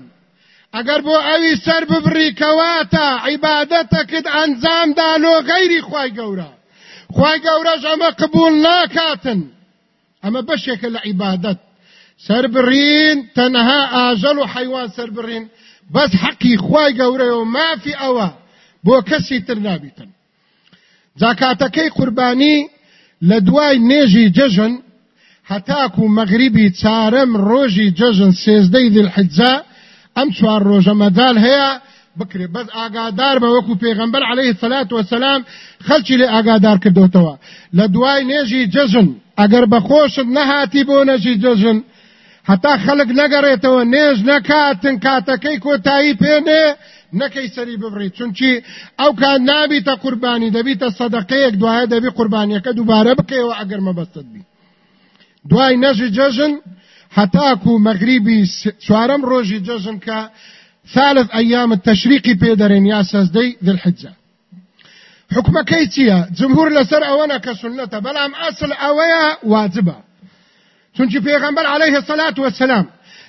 Speaker 1: ئەگەر بۆ ئەوی سەر ببڕی کەواتە عیبادەتەکت ئەنجامدا لۆ غەیری خی گەورە. خی گەورەش ئەمە قبول ناکاتن. ئەمە بەشێکە لە عیبادەت. سەر بڕین تەنەها ئاژەل و حیوان سەر بڕین بەس حەقی خی گەورەیە و مافی ئەوە بۆ کەسی تر نابیتن. جاکاتەکەی قوربانی لە دوای نێژی جەژن هەتاکو مەغریبی چارەم ڕۆژی جەژن سێزدەی دڵحجە ئەم چوار ڕۆژە مەدال هەیە بکرێ بەس ئاگادار بە وەکو پێغمبەر عليه سلات وسلام خەلکی لێ ئاگادار کردوتەوە. لە دوای نێژی جەژن ئەگەر بەخۆشت نەهاتی بۆ نەژی جەژن هەتا خەڵک نەگەڕێتەوە نێژ نەکاتن کاتەکەی کۆتایی پێنێ نەکەی سەری ببڕی. چونکی ئەو کات نابیتە قوربانی دەبیتە سەدەقەیەک دوایە دەبی قوربانیەکە دووبارە بکەیەوە ئەگەر مەبەستت بی. دوای نەژی جەژن هەتاکو مەغریبی چوارەم ڕۆژی جەژن کە ثالث أيام التشريق بيدرين يا سزدي ذي الحجة. حكم كيتيا جمهور لسر أونا كسنة بلام أصل أويا واجبة. سنجي پیغمبر عليه الصلاة والسلام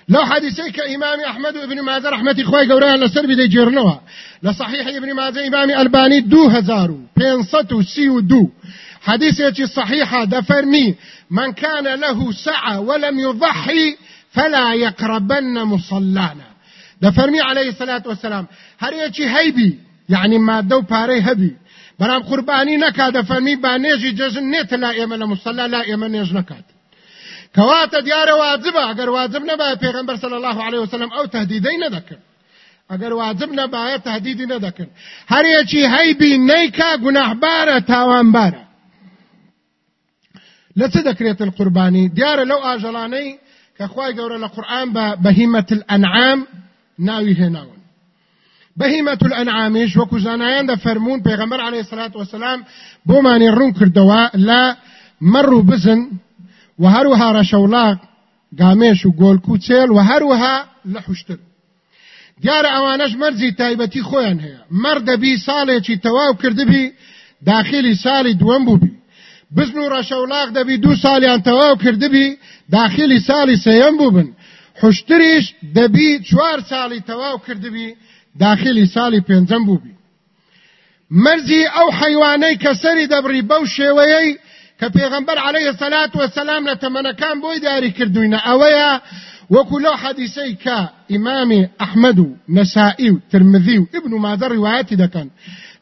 Speaker 1: لو حديثي كإمام أحمد بن ماذا رحمة إخوائي قوراء لسر بدي جيرنوا لصحيح ابن ماذا إمام ألباني دو هزارو بينصتو سيو دو. حديثي صحيحة دفرمي من كان له سعة ولم يضحي فلا يقربن مصلانا. دفرمي عليه الصلاة والسلام. هر یەکی هەیبی یعنی مادە و پارەی هەبی. بەرام قوربانی نەکا دەفەرمی با نێژی جەژن لا ئێمە لە لا ئێمە نێژ نەکات. کەواتە دیارە واجبە ئەگەر واجب نەبایە پێغمبەر الله عليه وسلم ئەو تهدیدەی نەدەکرد. ئەگەر واجب نەبایە تهدیدی هەر یەکی هەیبی نەیکا گوناحبارە تاوانبارە. لە چ دەکرێتن قوربانی دیارە لەو ئاژەڵانەی کە خوای گەورە لە قورآن بە بەهیمەت الأنعام ناوی هێناون. بەهیمەت الأنعامیش وەکو زانایان دەفەرمونون عليه الصلاة والسلام بۆمانی ڕوون کردەوە لە مەڕ بزن و هەروها ڕەشەوڵاق گامێش و گۆلک و چێل و هەروها لە حوشتر. دیارە ئەوانەش مەرزی تایبەتی خۆیان هەیە. مەر دەبی ساڵێکی تەواو کردبی داخلی بزن و ڕەشەوڵاق دەبی دوو ساڵیان تەواو کردبی داخلی ساڵی سەیەم بووبن. حشتریش دەبی چوار ساڵی تەواو کردبی داخلی ساڵی پێنجەم بووبی. مرزی ئەو حیوانەی کە سەری دەبڕی بەو شێوەیەی کە پێغەمبەر عليه سەلات وسلام لە تەمەنەکان بۆی داری کردوینە. ئەوەیە وەکو لەو حەدیسەی کە ئیمامی ئەحمەد و نەسائی و ترمذی و دەکەن.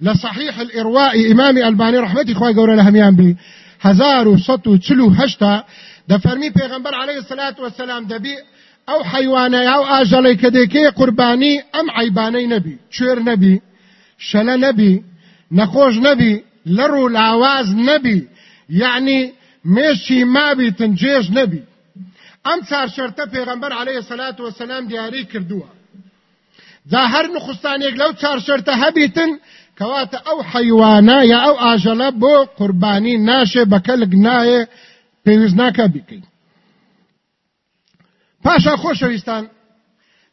Speaker 1: لە صحیح الإرواء ئیمامی ئەلبانی ڕحمەتی خوای گەورە لە هەمیان بی هزار و سەد و چل و هەشتا دەفەرمی پێغەمبەر عليه سەلات وسلام دەبی ئەو حیوانە ئەو ئاژەڵی کە دێکەیە قوربانی ئەم عیبانەی نەبی کوێر نەبی شەلە نەبی نەخۆش نەبی لەڕ و لاواز نەبی یعنی مێشی مابی تنجێژ نەبی ئەم چار شەرتە پێغەمبەر عليه سەلات وسلام دیاری کردووە جا هەر نخستانێک لەو چار شەرتە هەبیتن کەواتە ئەو حیوانە یا ئەو ئاژەلە بۆ قوربانی ناشێ بەکەلک نایە پێویست ناکە بیکەین. پاشا خۆشەویستان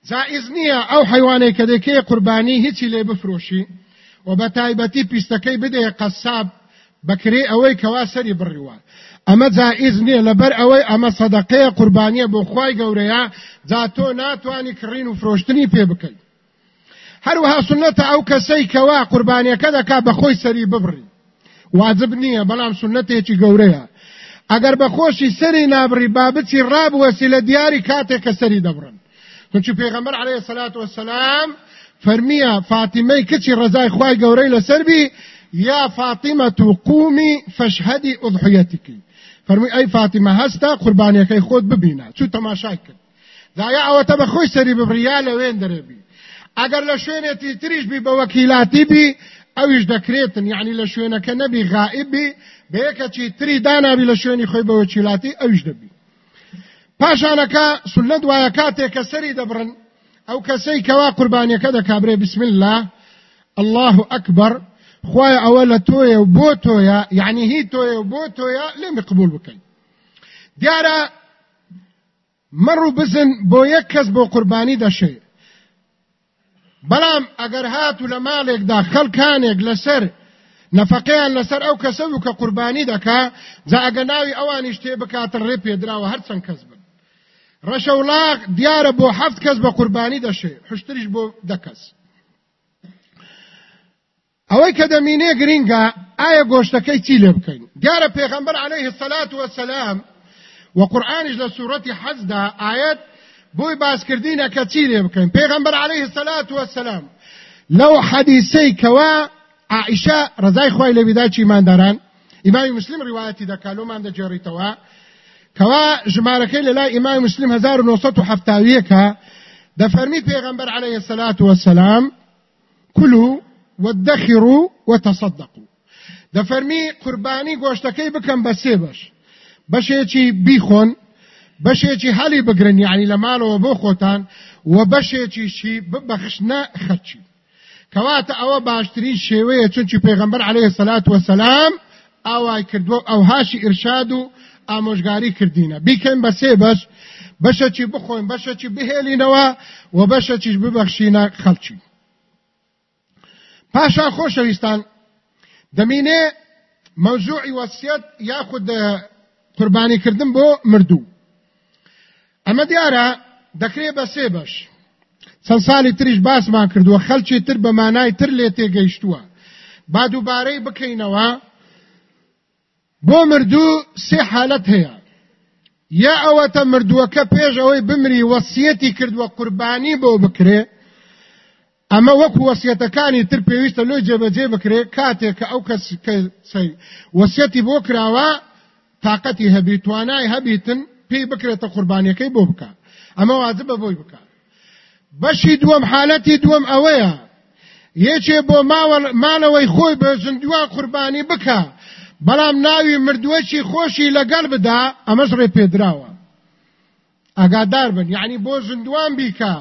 Speaker 1: جائز نییە ئەو حیوانەی کە دەکەی قوربانی هیچی لێ بفرۆشی و بە تایبەتی پیستەکەی بدەیە قەساب بەکرێ ئەوەی کەوا سەری بڕیوە. ئەمە جائز نییە لەبەر ئەوەی ئەمە سەدەقەیە قوربانیە بۆ خی گەورەیە جا تۆ ناتوانانی کڕین و فرۆشتنی پێ بکەیت هەروەها سنەتە ئەو کەسەی کەوا قوربانیەکە دەکا بە خۆی سەری ببڕی واجب نییە بەڵام سنەتێکی گەورەیە ئەگەر بەخۆشی سەری نابڕی بابچی ڕابوەسی لە دیاری کاتێک کە سەری دەبڕن چونچ پێغەمبەر عليه سلات وسلام فەرمیە فاتیمەی کچی ڕزای خوای گەورەی لەسەربی یا فاتیمە تو قومی فەشهدی ئوضحیەتیکی فەرمی ئەی فاتیمە هەستا قوربانیەکەی خۆت ببینە چوو تەماشای کرد دایا ئەوەتە بە خۆی سەری ببڕیا لەوێن دەرەبی ئەگەر لە شوێنێتی تریش بی بە وەکیلاتی بی ئەویش دەکرێتن یعنی لە شوێنەکە نەبی غائب بی بەیەکەچی تری دانابی لە شوێنی خۆی بەوە چیلاتی ئەوش دەبی. پاشانەکە سنت وایە کاتێک کە سەری دەبڕن ئەو کەسەی کەوا قوربانیەکە دەکابرێ بسم الله الله ئەکبەر خوای ئەوە لە تۆیە و بۆ تۆیە یعنی هی تۆیە و بۆ تۆیە لێمە قبول بکەین. دیارە مەڕ و بزن بۆ یەک کەس بۆ قوربانی دەشێ بەڵام ئەگەر هات و لە ماڵێکدا خەڵکانێک لەسەر نەفقیان لەسەر ئەو کەسە و کە قوربانی دەکا جا ئەگە ناوی ئەوانی شتێ بکاتە ڕێ پێدراوە هەرچەند کەس بن ڕەشەولاق دیارە بۆ حەفت کەس بە قوربانی دەشێ حشتریش بۆ دەکەس گۆشتەکەی چی لێ بکەین دیارە پێغەمبەر عليه الصلاة والسلام وقرآنش لسورة حزدا آيات بوی باسکردینە کە چی لێ بکەین؟ پێغەمبەر عليه الصلاة والسلام لەو حەدیسەی کەوا عائشە ڕزای خوای لە بیدا چی مانداران ئیمامی مسلم ڕیوایەتی دەکا لۆمان دەجێڕیتەوە کەوا ژمارەکەی لە لای ئیمامی مسلم 1970 دەفەرمی پێغەمبەر عليه الصلاة والسلام كلوا وادخروا وتصدقوا دەفەرمی قوربانی گۆشتەکەی بکەم بە سێ بەش. بیخۆن بەشێکی هەلی بگرن یعنی لە ماڵەوە بۆ خۆتان و بەشێکیشی ببەخشنە خەرچی کەواتە ئەوە باشترین شێوەیە چونکی پێغەمبەر عليه سەلات وسلام ئاوای کردووە ئەو هاشی ئرشاد و ئامۆژگاری کردینە. بیکەین بە سێ بەش بەشەکی بخۆین بەشەکی بهێلینەوە و بەشەکیش ببەخشینە خەڵکی. پاشان خۆشەویستان. دەمینێ مەوزوعی وەسیەت یاخود قوربانیکردن بۆ مردوو. ئەمە دیارە دەکرێت بە سێ بەش. چەند ساڵی تریش باسمان کردووە خەلکی تر بە مانای تر لێ تێگەیشتووە. با دووبارەی بکەینەوە بۆ مردوو سێ حالەت هەیە. یا ئەوەتە مردووەکە پێش ئەوەی بمری وەسیەتی کردووە قوربانی بۆ بکرێ ئەمە وەکو وەسیەتەکانی تر پێویستە لۆ جێبەجێ بکرێ کاتێک کە ئەو کەس وەسیەتی بۆ کراوە تااقەتی هەبی توانای هەبیتن پێی بکرێتە قوربانیەکەی بۆ بکە. ئەمە واجبە بۆی بکە. بەشی دووەم حالەتی دووەم ئەوەیە یەکێ بۆ ماڵەوەی خۆی بە زندووە قوربانی بکە بەڵام ناوی مردووەکی خۆشی لەگەڵ بدا ئەمەش ڕێ پێدراوە. ئاگادار بن یعنی بۆ زندوان بیکە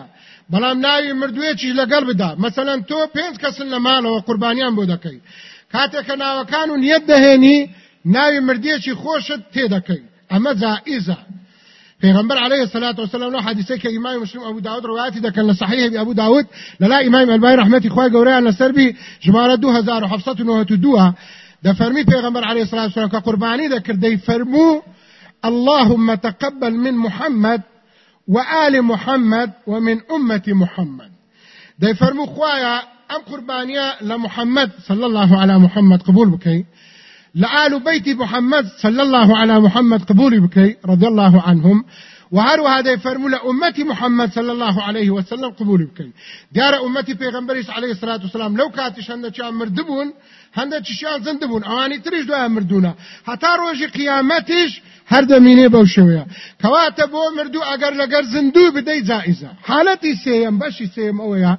Speaker 1: بەڵام ناوی مردوێکی لەگەڵ بدا. مەسەەن تۆ پێنج کەسن لە ماڵەوە قوربانیان بۆ دەکەی. کاتێککە ناوەکان و نیەت دەهێنی ناوی مردێکی خۆشت تێدەکەی ئەمە جائزە. پیغمبر علیه الصلاة والسلام لو حدیثه که امام مسلم ابو داود روایتی ده کله صحیح ابو داود للا امام البانی رحمتی خواه گوره لسر بی جماره 2792 ده فرمی پیغمبر علیه الصلاة والسلام که قربانی ده کرده فرمو اللهم تقبل من محمد وآل محمد ومن أمة محمد. ده فرمو خوايا أم قربانيا لمحمد صلى الله على محمد قبول بكي لآل بيت محمد صلى الله على محمد قبول بكي رضي الله عنهم. وهرو هذا فرمولة أمتي محمد صلى الله عليه وسلم قبول بكي ديار أمتي پیغمبرش عليه الصلاة والسلام لو كاتش هنده چا مردبون هنده چشان زندبون اواني تريش دوها مردونا. حتى روشي قيامتش هر دمینه بو شویا کواته بو مردو اگر لگر زندو بدی جائزه حالتی سیم بشی سیم اویا.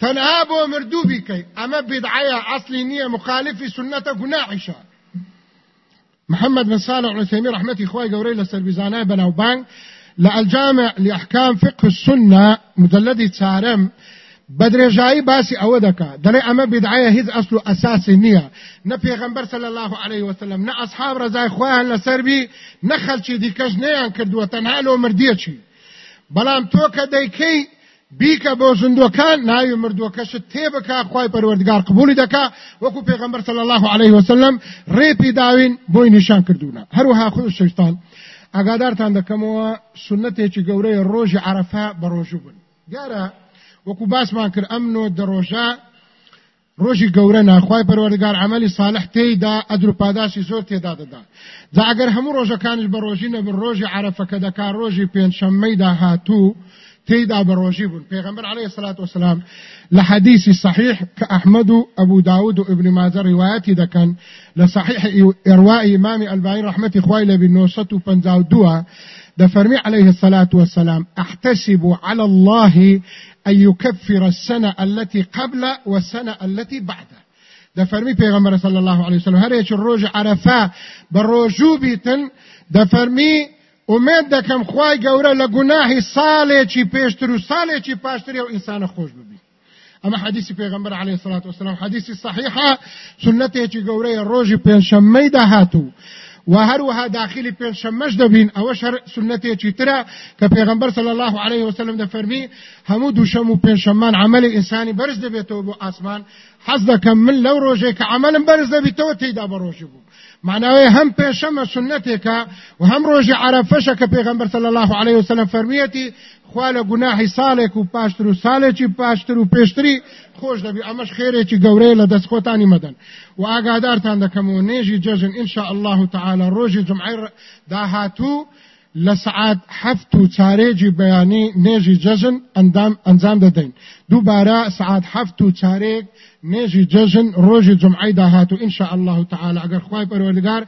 Speaker 1: تنها بو مردو بکی. اما بدعه اصلی نیه مخالفی سنت گناحشه محمد بن صالح العثيمين رحمتي أخوي قوري لسربيزانه بناوبان للجامع لأحكام فقه السنة مجلدي تسارم بدرجاي باسي أو دكا دلي أما بدعية هز أصل أساسي نية. نه پیغمبر صلی الله علیه وسلم نه أصحاب رضای خواه لسربي نخل چي دي کش نه ان کردو تنها لو مردية چي. بلام تو کدی کی بیکە بۆ زندوەکان ناوی مردووەکەش تێبکە خی پەروەردگار قبولی دەکا وەکو پێغمبەر صلی الله عليه وسلم ڕێپی داوین بۆی نیشان کردوونە هەروها خود شەیطان ئاگادارتان دەکەمەوە سنتێکی گەورەی ڕۆژی عرفە بە ڕۆژوو بن. دیارە وەکو باسمان کرد ئەمنۆ دەڕۆژە ڕۆژی گەورە ناخوای پەروەردگار عملی صالح تێیدا ئەدر و پاداشی زۆر تێدا دەدا. جا ئەگەر هەموو ڕۆژەکانش بە ڕۆژی نەبن ڕۆژی عرفەکە دەکا ڕۆژی پێنجشەممەیدا هاتوو تيدا بروجيب پیغمبر عليه الصلاة والسلام لحديث صحيح كأحمد أبو داود وابن ماجه رواياتي ده كان لصحيح إرواء إمام الباني رحمة إخوائي بن نوسط فنزاو دوا ده فرمي عليه الصلاة والسلام احتسب على الله أن يكفر السنة التي قبل والسنة التي بعده. ده فرمي پیغمبر صلى الله عليه وسلم هر يش الروج عرفا بروجو بيتن ده فرمي امید دەکەم خوای گەورە لە گوناهی ساڵێکی پێشتر و ساڵێکی پاشتر و ئینسانە خۆش ببی ئەمە حدیثی پێغمبەر عليه الصلاة والسلام حدیثی صحیحە سنتێکی گەورەیە ڕۆژی پێنجشەممەی داهاتوو و هەروەها داخلی پێنجشەممەش دەبین. ئەوە شەر سنتێکی ترە کە پێغمبەر الله عليه وسلم دەفەرمی هەموو دووشەم و پێنجشەممان عملی ئینسانی بەرز دەبێتەوە بۆ ئاسمان. حەز دەکەم من لەو ڕۆژێک کە عملم بەرز دەبیتەوە تێیدا بە ڕۆژی بوو. معناوی هم پێشەمە سنتێکە و هەم ڕۆژی عرفەشە کە پێغمبەر صلی الله عليه وسلم فەرمیەتی خوا لە گوناحی ساڵێک و پاشتر و ساڵێکی پاشتر و پێشتری خۆش دەبی ئەمەش خێرێکی گەورەیە لە دەستخۆتانی مەدەن و ئاگادارتان دەکەم و نێژی جەژن ئینشاء الله تعالى ڕۆژی جمعی داهاتوو لە سعات هەفت و چارێجی بەیانی نێژی جەژن ئەنجام دەدەین دووبارە سعات هەفت و چارێک نێژی جەژن ڕۆژی جمعی داهاتوو ئینشاء الله تعالى ئەگەر خوای پەروەردگار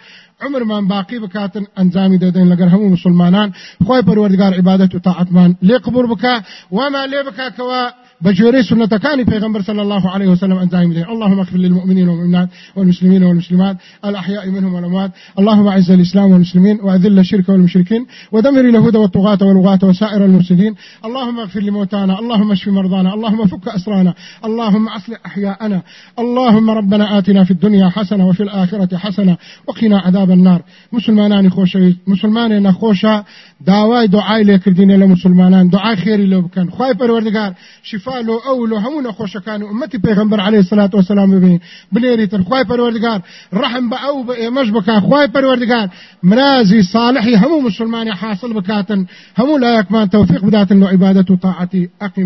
Speaker 1: عمرمان باقی بکاتن ئەنجامی دەدەین لەگەر هەموو مسلمانان. خۆی پەروەردگار عیبادەت و تاعتمان لێ قبول بکە وما لێ بکەکەوە بجوري سنة كان پیغمبر صلى الله عليه وسلم أنزاهم إليه اللهم اغفر للمؤمنين والمؤمنات والمسلمين والمسلمات الأحياء منهم والأموات. اللهم أعز الإسلام والمسلمين وأذل الشرك والمشركين ودمر اليهود والطغاة والغاة وسائر المفسدين. اللهم اغفر لموتانا اللهم اشف مرضانا اللهم فك أسرانا اللهم أصلح أحياءنا اللهم ربنا آتنا في الدنيا حسنة وفي الآخرة حسنة وقنا عذاب النار. مسلمانان خوشا مسلمان خوشا داوای دعای لێکردینە لە مسلمانان دعای خێری لێ بکەن خی پەروەردگار شفا لۆ ئەو لە هەموو نەخۆشەکان و ئومەتی پێغمبەر عليه سلات وسلام ببین. بنێری تر خی پەروەردگار ڕحم بە ئەو بە ئێمەش بکات خی پەروەردگار مرازی صالحی هەموو مسلمانی حاصل بکاتن هەموو لایەکمان تەوفیق بداتن لە عیبادەت و تاعەتی ئەقیم